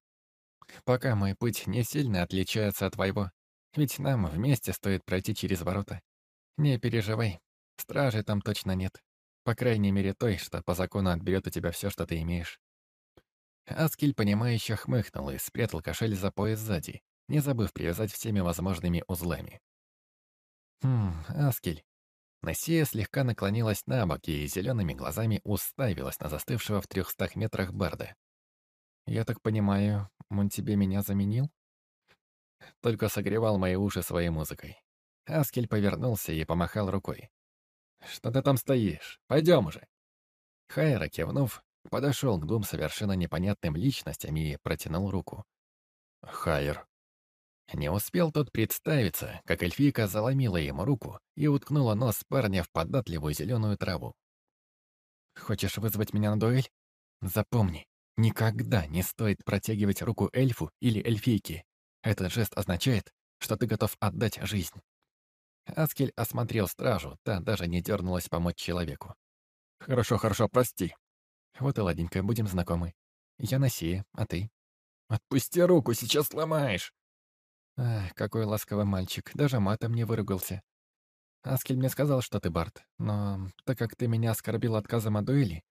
Пока мой путь не сильно отличается от твоего, ведь нам вместе стоит пройти через ворота. Не переживай, стражи там точно нет. По крайней мере той, что по закону отберет у тебя все, что ты имеешь. Аскель, понимающе хмыкнул и спрятал кошель за пояс сзади, не забыв привязать всеми возможными узлами. «Хм, Аскель». Насия слегка наклонилась на бок и зелеными глазами уставилась на застывшего в трехстах метрах Барда. «Я так понимаю, он тебе меня заменил?» только согревал мои уши своей музыкой. Аскель повернулся и помахал рукой. «Что ты там стоишь? Пойдем уже!» Хайра, кивнув, подошел к двум совершенно непонятным личностям и протянул руку. «Хайр». Не успел тот представиться, как эльфийка заломила ему руку и уткнула нос парня в податливую зеленую траву. «Хочешь вызвать меня на дуэль? Запомни, никогда не стоит протягивать руку эльфу или эльфийке, этот жест означает, что ты готов отдать жизнь. Аскель осмотрел стражу, та даже не дернулась помочь человеку. «Хорошо, хорошо, прости». «Вот и ладненько, будем знакомы. Я Насия, а ты?» «Отпусти руку, сейчас сломаешь!» Ах, какой ласковый мальчик, даже матом не выругался. Аскель мне сказал, что ты Барт, но так как ты меня оскорбил отказом от дуэли,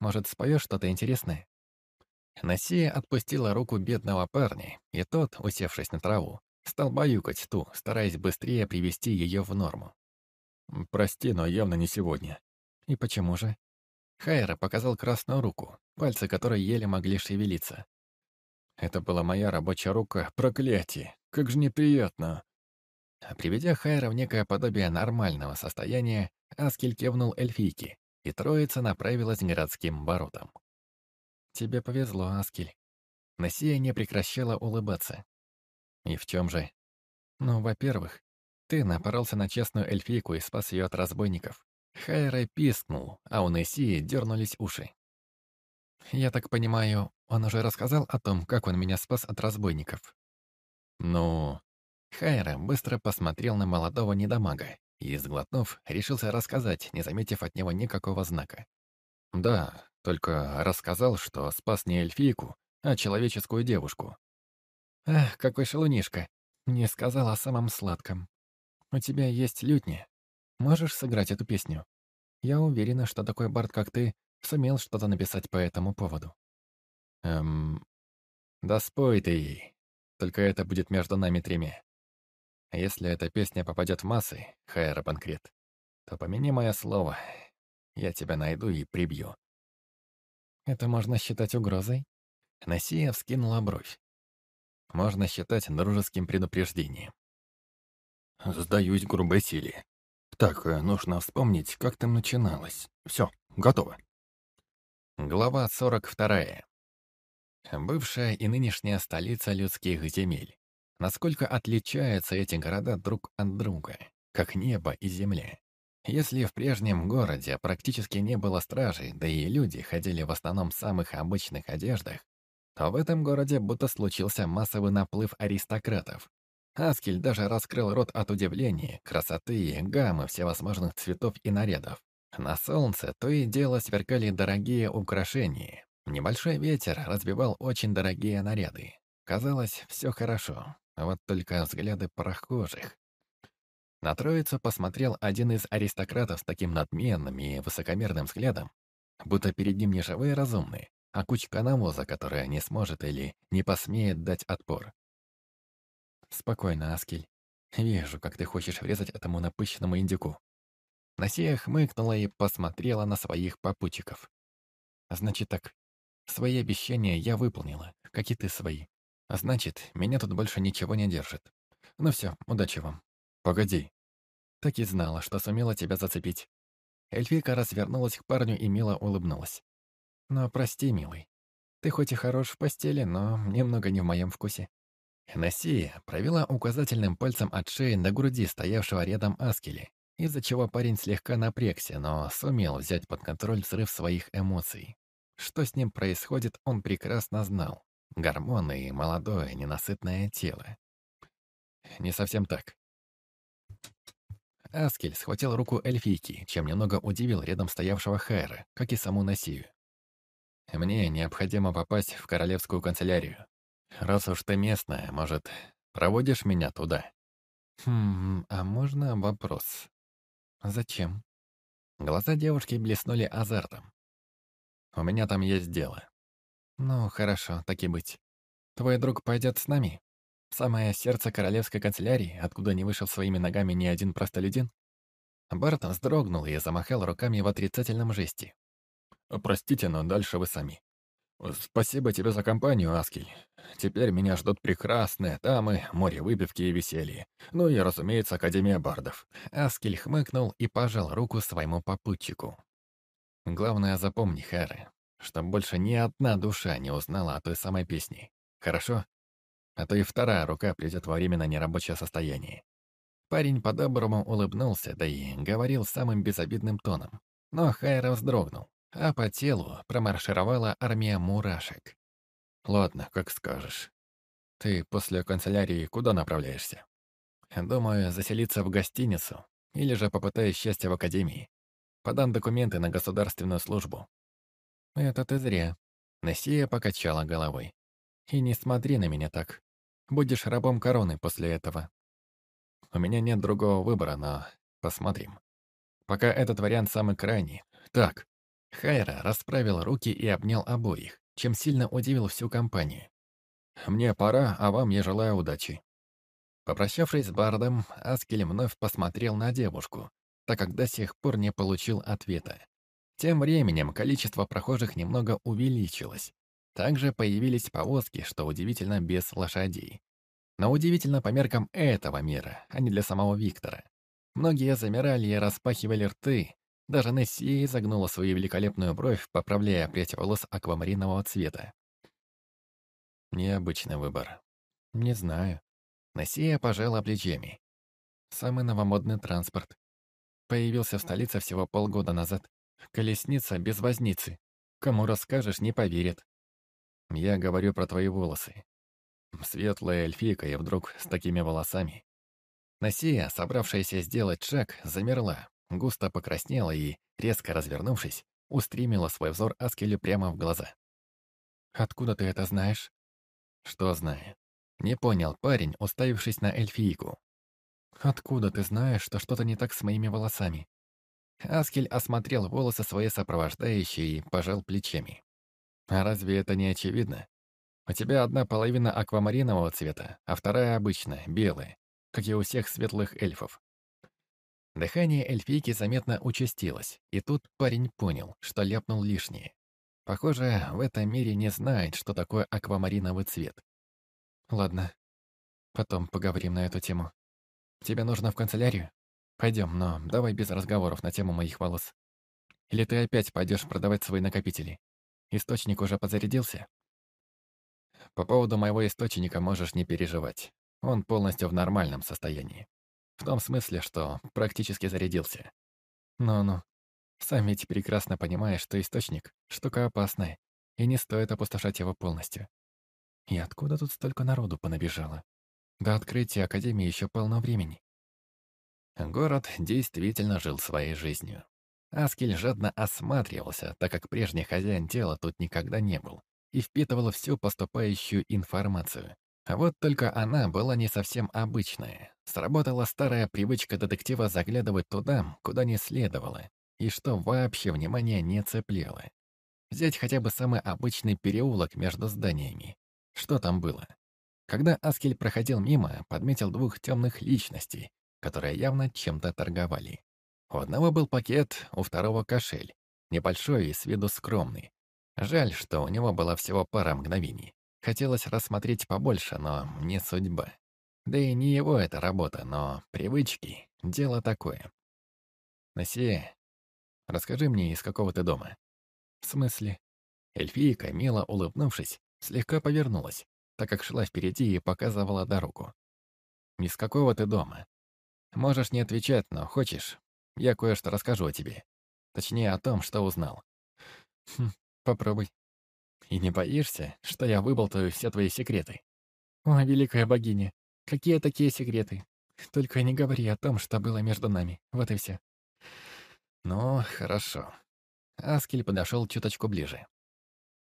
может, споешь что-то интересное? Насия отпустила руку бедного парня, и тот, усевшись на траву, стал баюкать ту, стараясь быстрее привести ее в норму. «Прости, но явно не сегодня. И почему же? Хайра показал красную руку, пальцы которой еле могли шевелиться. Это была моя рабочая рука. Проклятие! Как же неприятно! Приведя Хайра в некое подобие нормального состояния, Аскель кивнул эльфийке, и троица направилась к городским воротам. «Тебе повезло, Аскель». Насия не прекращала улыбаться. «И в чем же?» «Ну, во-первых, ты напоролся на честную эльфийку и спас ее от разбойников». Хайра пискнул, а у Нессии дернулись уши. «Я так понимаю, он уже рассказал о том, как он меня спас от разбойников?» «Ну...» Хайра быстро посмотрел на молодого недомага и, сглотнув, решился рассказать, не заметив от него никакого знака. «Да, только рассказал, что спас не эльфийку, а человеческую девушку». «Ах, какой шалунишка! Не сказал о самом сладком. У тебя есть лютня. Можешь сыграть эту песню? Я уверена, что такой бард, как ты, сумел что-то написать по этому поводу». «Эм... Да спой ты ей. Только это будет между нами тремя. Если эта песня попадет в массы, Хайра Панкрет, то помяни мое слово. Я тебя найду и прибью». «Это можно считать угрозой?» Насия вскинула бровь. «Можно считать дружеским предупреждением». «Сдаюсь грубой силе. Так, э, нужно вспомнить, как там начиналось. Все, готово». Глава 42. Бывшая и нынешняя столица людских земель. Насколько отличаются эти города друг от друга, как небо и земля. Если в прежнем городе практически не было стражей, да и люди ходили в основном в самых обычных одеждах, то в этом городе будто случился массовый наплыв аристократов. Аскель даже раскрыл рот от удивления, красоты и гаммы всевозможных цветов и нарядов. На солнце то и дело сверкали дорогие украшения. Небольшой ветер разбивал очень дорогие наряды. Казалось, все хорошо, вот только взгляды прохожих. На троицу посмотрел один из аристократов с таким надменным и высокомерным взглядом, будто перед ним не живые разумные, а кучка навоза, которая не сможет или не посмеет дать отпор. «Спокойно, Аскель. Вижу, как ты хочешь врезать этому напыщенному индюку». Насия хмыкнула и посмотрела на своих попутчиков. «Значит так, свои обещания я выполнила, как и ты свои. Значит, меня тут больше ничего не держит. Ну все, удачи вам». «Погоди». Так и знала, что сумела тебя зацепить. Эльфийка развернулась к парню и мило улыбнулась. «Но прости, милый. Ты хоть и хорош в постели, но немного не в моем вкусе». Насия провела указательным пальцем от шеи до груди стоявшего рядом Аскели, из-за чего парень слегка напрягся, но сумел взять под контроль взрыв своих эмоций. Что с ним происходит, он прекрасно знал. Гормоны и молодое, ненасытное тело. Не совсем так. Аскель схватил руку эльфийки, чем немного удивил рядом стоявшего Хайра, как и саму Насию. «Мне необходимо попасть в королевскую канцелярию. Раз уж ты местная, может, проводишь меня туда?» «Хм, а можно вопрос? Зачем?» Глаза девушки блеснули азартом. «У меня там есть дело». «Ну, хорошо, так и быть. Твой друг пойдет с нами?» Самое сердце королевской канцелярии, откуда не вышел своими ногами ни один простолюдин? Барт вздрогнул и замахал руками в отрицательном жесте. «Простите, но дальше вы сами. Спасибо тебе за компанию, Аскель. Теперь меня ждут прекрасные дамы, море выпивки и веселья. Ну и, разумеется, Академия бардов». Аскель хмыкнул и пожал руку своему попутчику. «Главное, запомни, Хэры, чтобы больше ни одна душа не узнала о той самой песне. Хорошо?» а то и вторая рука придет во временно нерабочее состояние. Парень по-доброму улыбнулся, да и говорил самым безобидным тоном. Но Хайра вздрогнул, а по телу промаршировала армия мурашек. «Ладно, как скажешь. Ты после канцелярии куда направляешься?» «Думаю, заселиться в гостиницу, или же попытаюсь счастья в академии. Подам документы на государственную службу». «Это ты зря», — Нессия покачала головой. И не смотри на меня так. Будешь рабом короны после этого. У меня нет другого выбора, но посмотрим. Пока этот вариант самый крайний. Так. Хайра расправил руки и обнял обоих, чем сильно удивил всю компанию. «Мне пора, а вам я желаю удачи». Попрощавшись с Бардом, Аскель вновь посмотрел на девушку, так как до сих пор не получил ответа, Тем временем количество прохожих немного увеличилось. Также появились повозки, что удивительно, без лошадей. Но удивительно по меркам этого мира, а не для самого Виктора. Многие замирали и распахивали рты. Даже Несси изогнула свою великолепную бровь, поправляя прядь волос аквамаринового цвета. Необычный выбор. Не знаю. Нессия пожала плечами. Самый новомодный транспорт. Появился в столице всего полгода назад. Колесница без возницы. Кому расскажешь, не поверит. Я говорю про твои волосы. Светлая эльфийка и вдруг с такими волосами. Насия, собравшаяся сделать шаг, замерла, густо покраснела и, резко развернувшись, устремила свой взор Аскелю прямо в глаза. «Откуда ты это знаешь?» «Что знаю?» Не понял парень, уставившись на эльфийку. «Откуда ты знаешь, что что-то не так с моими волосами?» Аскель осмотрел волосы своей сопровождающей и пожал плечами. А разве это не очевидно? У тебя одна половина аквамаринового цвета, а вторая обычная, белая, как и у всех светлых эльфов. Дыхание эльфийки заметно участилось, и тут парень понял, что ляпнул лишнее. Похоже, в этом мире не знает, что такое аквамариновый цвет. Ладно, потом поговорим на эту тему. Тебе нужно в канцелярию? Пойдем, но давай без разговоров на тему моих волос. Или ты опять пойдешь продавать свои накопители? Источник уже подзарядился? По поводу моего источника можешь не переживать. Он полностью в нормальном состоянии. В том смысле, что практически зарядился. Ну-ну. Сам ведь прекрасно понимаешь, что источник — штука опасная, и не стоит опустошать его полностью. И откуда тут столько народу понабежало? До открытия Академии еще полно времени. Город действительно жил своей жизнью. Аскель жадно осматривался, так как прежний хозяин тела тут никогда не был, и впитывал всю поступающую информацию. А вот только она была не совсем обычная. Сработала старая привычка детектива заглядывать туда, куда не следовало, и что вообще внимание не цепляло. Взять хотя бы самый обычный переулок между зданиями. Что там было? Когда Аскель проходил мимо, подметил двух темных личностей, которые явно чем-то торговали. У одного был пакет, у второго кошель. Небольшой и с виду скромный. Жаль, что у него была всего пара мгновений. Хотелось рассмотреть побольше, но не судьба. Да и не его эта работа, но привычки — дело такое. Насия, расскажи мне, из какого ты дома? В смысле? Эльфийка, мило улыбнувшись, слегка повернулась, так как шла впереди и показывала дорогу. «Из какого ты дома?» «Можешь не отвечать, но хочешь, я кое-что расскажу о тебе. Точнее, о том, что узнал. Хм, попробуй. И не боишься, что я выболтаю все твои секреты? О, великая богиня, какие такие секреты? Только не говори о том, что было между нами. Вот и все. Ну, хорошо. Аскель подошел чуточку ближе.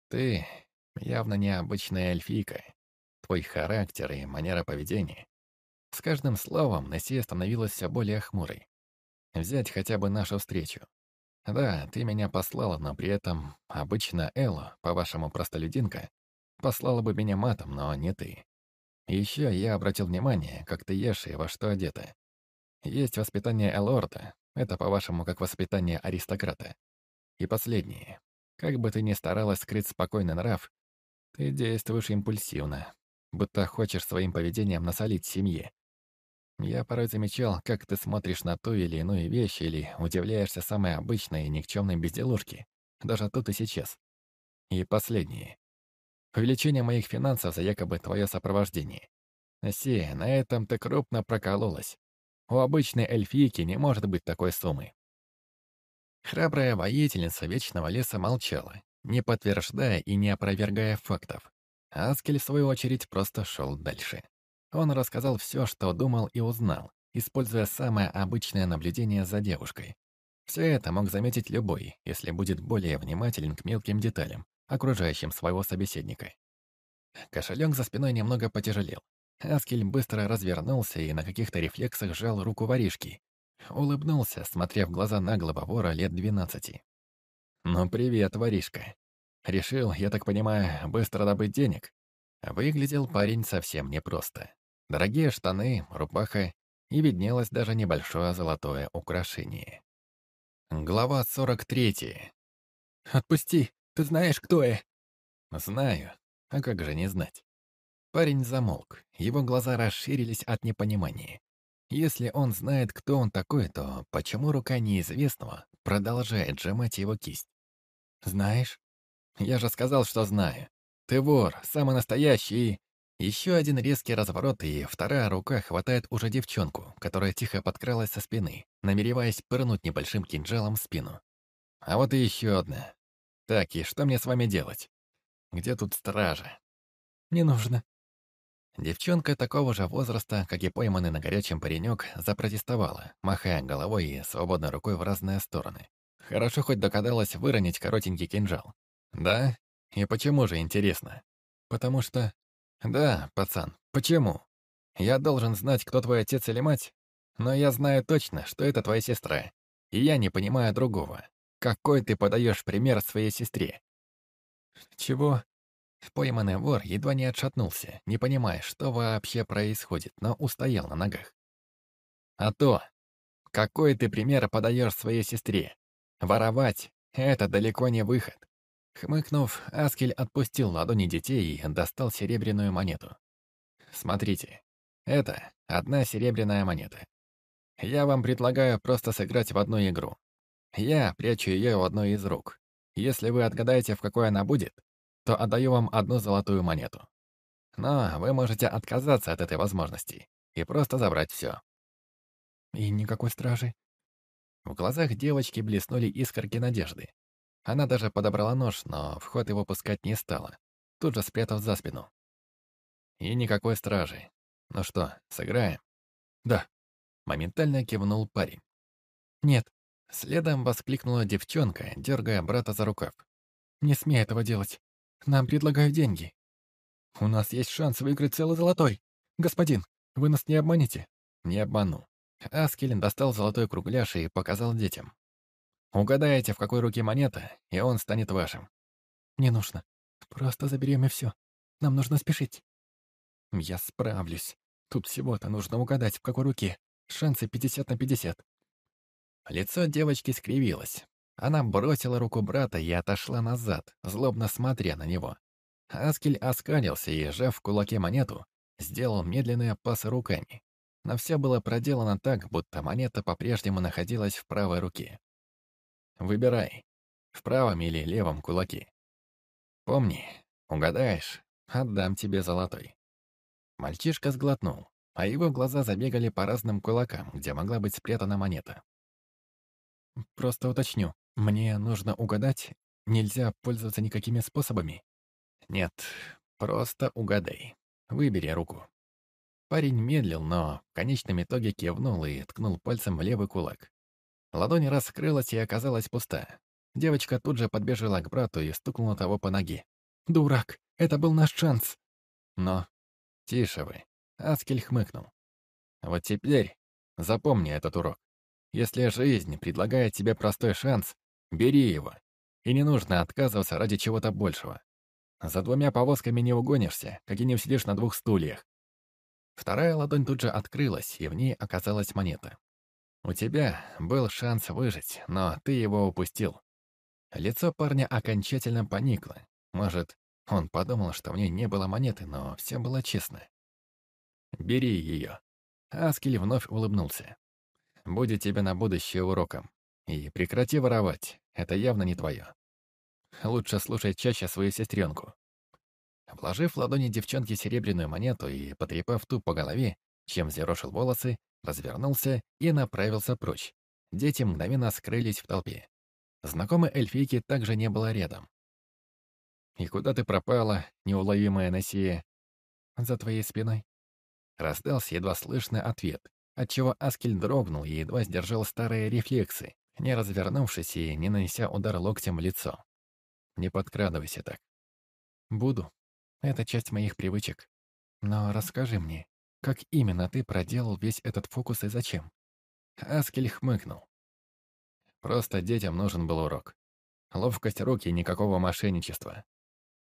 Ты явно необычная эльфийка. Твой характер и манера поведения. С каждым словом Нессия становилась все более хмурой. Взять хотя бы нашу встречу. Да, ты меня послала, но при этом обычно Элла, по-вашему простолюдинка, послала бы меня матом, но не ты. еще я обратил внимание, как ты ешь и во что одета. Есть воспитание Элорда, это, по-вашему, как воспитание аристократа. И последнее. Как бы ты ни старалась скрыть спокойный нрав, ты действуешь импульсивно, будто хочешь своим поведением насолить семье. Я порой замечал, как ты смотришь на ту или иную вещь или удивляешься самой обычной и никчемной безделушке. Даже тут и сейчас. И последнее. Увеличение моих финансов за якобы твое сопровождение. Си, на этом ты крупно прокололась. У обычной эльфийки не может быть такой суммы. Храбрая воительница Вечного Леса молчала, не подтверждая и не опровергая фактов. Аскель, в свою очередь, просто шел дальше. Он рассказал все, что думал и узнал, используя самое обычное наблюдение за девушкой. Все это мог заметить любой, если будет более внимателен к мелким деталям, окружающим своего собеседника. Кошелек за спиной немного потяжелел. Аскель быстро развернулся и на каких-то рефлексах сжал руку воришки. Улыбнулся, смотря в глаза наглого вора лет двенадцати. «Ну привет, воришка. Решил, я так понимаю, быстро добыть денег?» Выглядел парень совсем непросто. Дорогие штаны, рубаха и виднелось даже небольшое золотое украшение. Глава 43. Отпусти, ты знаешь, кто я?» «Знаю. А как же не знать?» Парень замолк, его глаза расширились от непонимания. Если он знает, кто он такой, то почему рука неизвестного продолжает сжимать его кисть? «Знаешь? Я же сказал, что знаю. Ты вор, самый настоящий, еще один резкий разворот, и вторая рука хватает уже девчонку, которая тихо подкралась со спины, намереваясь пырнуть небольшим кинжалом в спину. А вот и еще одна. Так, и что мне с вами делать? Где тут стража? Не нужно. Девчонка такого же возраста, как и пойманный на горячем паренек, запротестовала, махая головой и свободной рукой в разные стороны. Хорошо хоть догадалась выронить коротенький кинжал. Да? И почему же, интересно? Потому что «Да, пацан, почему? Я должен знать, кто твой отец или мать, но я знаю точно, что это твоя сестра, и я не понимаю другого. Какой ты подаешь пример своей сестре?» «Чего?» Пойманный вор едва не отшатнулся, не понимая, что вообще происходит, но устоял на ногах. «А то, какой ты пример подаешь своей сестре? Воровать — это далеко не выход. Хмыкнув, Аскель отпустил ладони детей и достал серебряную монету. «Смотрите, это одна серебряная монета. Я вам предлагаю просто сыграть в одну игру. Я прячу ее в одной из рук. Если вы отгадаете, в какой она будет, то отдаю вам одну золотую монету. Но вы можете отказаться от этой возможности и просто забрать все. И никакой стражи. В глазах девочки блеснули искорки надежды. Она даже подобрала нож, но в ход его пускать не стала, тут же спрятав за спину. И никакой стражи. Ну что, сыграем? Да. Моментально кивнул парень. Нет. Следом воскликнула девчонка, дергая брата за рукав. «Не смей этого делать. Нам предлагают деньги. У нас есть шанс выиграть целый золотой. Господин, вы нас не обманете?» «Не обману». Аскелин достал золотой кругляш и показал детям. Угадаете, в какой руке монета, и он станет вашим. Не нужно. Просто заберем и все. Нам нужно спешить. Я справлюсь. Тут всего-то нужно угадать, в какой руке. Шансы 50 на 50. Лицо девочки скривилось. Она бросила руку брата и отошла назад, злобно смотря на него. Аскель оскалился и, сжав в кулаке монету, сделал медленные пасы руками. Но все было проделано так, будто монета по-прежнему находилась в правой руке. Выбирай, в правом или левом кулаке. Помни, угадаешь, отдам тебе золотой. Мальчишка сглотнул, а его глаза забегали по разным кулакам, где могла быть спрятана монета. «Просто уточню, мне нужно угадать, нельзя пользоваться никакими способами?» «Нет, просто угадай. Выбери руку». Парень медлил, но в конечном итоге кивнул и ткнул пальцем в левый кулак. Ладонь раскрылась и оказалась пуста. Девочка тут же подбежала к брату и стукнула того по ноге. «Дурак! Это был наш шанс!» «Но...» «Тише вы!» Аскель хмыкнул. «Вот теперь запомни этот урок. Если жизнь предлагает тебе простой шанс, бери его. И не нужно отказываться ради чего-то большего. За двумя повозками не угонишься, как и не усидишь на двух стульях». Вторая ладонь тут же открылась, и в ней оказалась монета. У тебя был шанс выжить, но ты его упустил. Лицо парня окончательно поникло. Может, он подумал, что в ней не было монеты, но все было честно. «Бери ее». Аскель вновь улыбнулся. «Будет тебе на будущее уроком. И прекрати воровать, это явно не твое. Лучше слушай чаще свою сестренку». Вложив в ладони девчонки серебряную монету и потрепав ту по голове, чем зерошил волосы, развернулся и направился прочь. Дети мгновенно скрылись в толпе. Знакомой эльфийки также не было рядом. «И куда ты пропала, неуловимая Носия?» «За твоей спиной». Раздался едва слышный ответ, отчего Аскель дрогнул и едва сдержал старые рефлексы, не развернувшись и не нанеся удар локтем в лицо. «Не подкрадывайся так». «Буду. Это часть моих привычек. Но расскажи мне, как именно ты проделал весь этот фокус и зачем?» Аскель хмыкнул. «Просто детям нужен был урок. Ловкость руки и никакого мошенничества».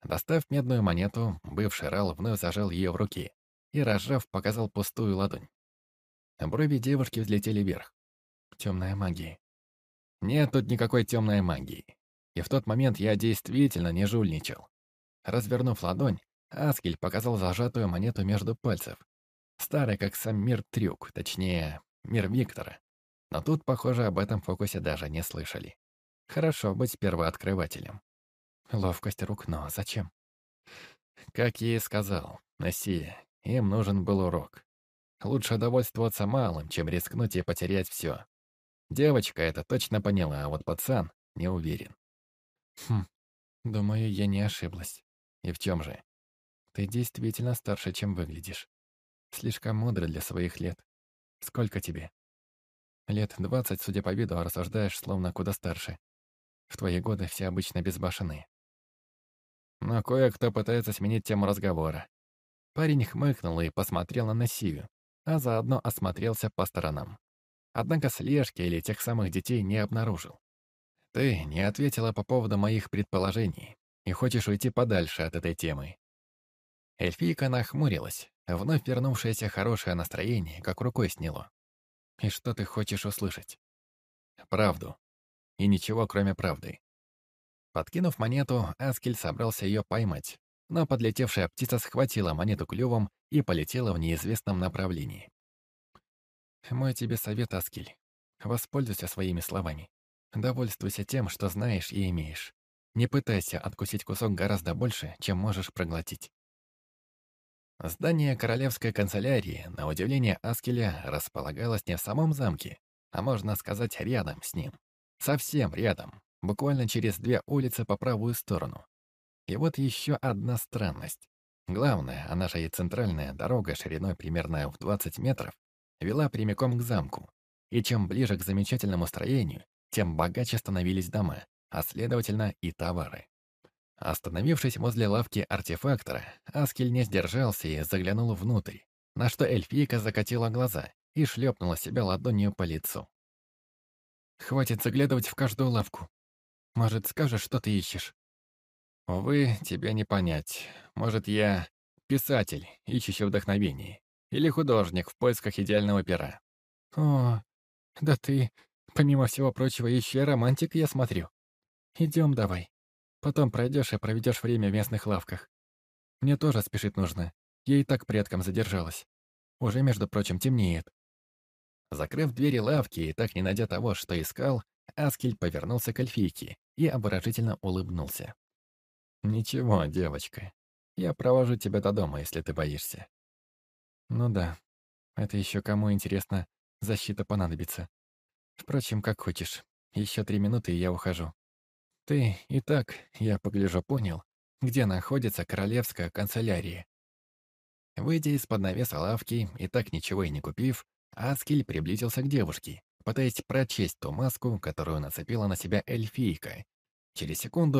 Достав медную монету, бывший Рал вновь зажал ее в руки и, разжав, показал пустую ладонь. Брови девушки взлетели вверх. Темная магия. Нет тут никакой темной магии. И в тот момент я действительно не жульничал. Развернув ладонь, Аскель показал зажатую монету между пальцев. Старый, как сам мир, трюк, точнее, мир Виктора. Но тут, похоже, об этом фокусе даже не слышали. Хорошо быть первооткрывателем. Ловкость рук, но зачем? Как я и сказал, Нессия, им нужен был урок. Лучше довольствоваться малым, чем рискнуть и потерять все. Девочка это точно поняла, а вот пацан не уверен. Хм, думаю, я не ошиблась. И в чем же? Ты действительно старше, чем выглядишь. Слишком мудрый для своих лет. Сколько тебе? Лет двадцать, судя по виду, а рассуждаешь, словно куда старше. В твои годы все обычно безбашенные. Но кое-кто пытается сменить тему разговора. Парень хмыкнул и посмотрел на Насию, а заодно осмотрелся по сторонам. Однако слежки или тех самых детей не обнаружил. Ты не ответила по поводу моих предположений и хочешь уйти подальше от этой темы. Эльфийка нахмурилась, вновь вернувшееся хорошее настроение, как рукой сняло. И что ты хочешь услышать? Правду. И ничего, кроме правды. Подкинув монету, Аскель собрался ее поймать, но подлетевшая птица схватила монету клювом и полетела в неизвестном направлении. «Мой тебе совет, Аскель. Воспользуйся своими словами. Довольствуйся тем, что знаешь и имеешь. Не пытайся откусить кусок гораздо больше, чем можешь проглотить». Здание королевской канцелярии, на удивление Аскеля, располагалось не в самом замке, а можно сказать рядом с ним. Совсем рядом, буквально через две улицы по правую сторону. И вот еще одна странность. Главная, она же и центральная дорога шириной примерно в 20 метров, вела прямиком к замку. И чем ближе к замечательному строению, тем богаче становились дома, а следовательно и товары. Остановившись возле лавки артефактора, Аскель не сдержался и заглянул внутрь, на что эльфийка закатила глаза и шлепнула себя ладонью по лицу. «Хватит заглядывать в каждую лавку. Может, скажешь, что ты ищешь?» «Увы, тебя не понять. Может, я писатель, ищущий вдохновение, или художник в поисках идеального пера». «О, да ты, помимо всего прочего, еще и романтик, я смотрю. Идем давай. Потом пройдешь и проведешь время в местных лавках. Мне тоже спешить нужно. Я и так предком задержалась. Уже, между прочим, темнеет». Закрыв двери лавки и так не найдя того, что искал, Аскель повернулся к эльфийке и обворожительно улыбнулся. «Ничего, девочка. Я провожу тебя до дома, если ты боишься». «Ну да. Это еще кому, интересно, защита понадобится. Впрочем, как хочешь. Еще три минуты, и я ухожу. Ты и так, я погляжу, понял, где находится королевская канцелярия». Выйдя из-под навеса лавки и так ничего и не купив, Аскель приблизился к девушке, пытаясь прочесть ту маску, которую нацепила на себя эльфийка. Через секунду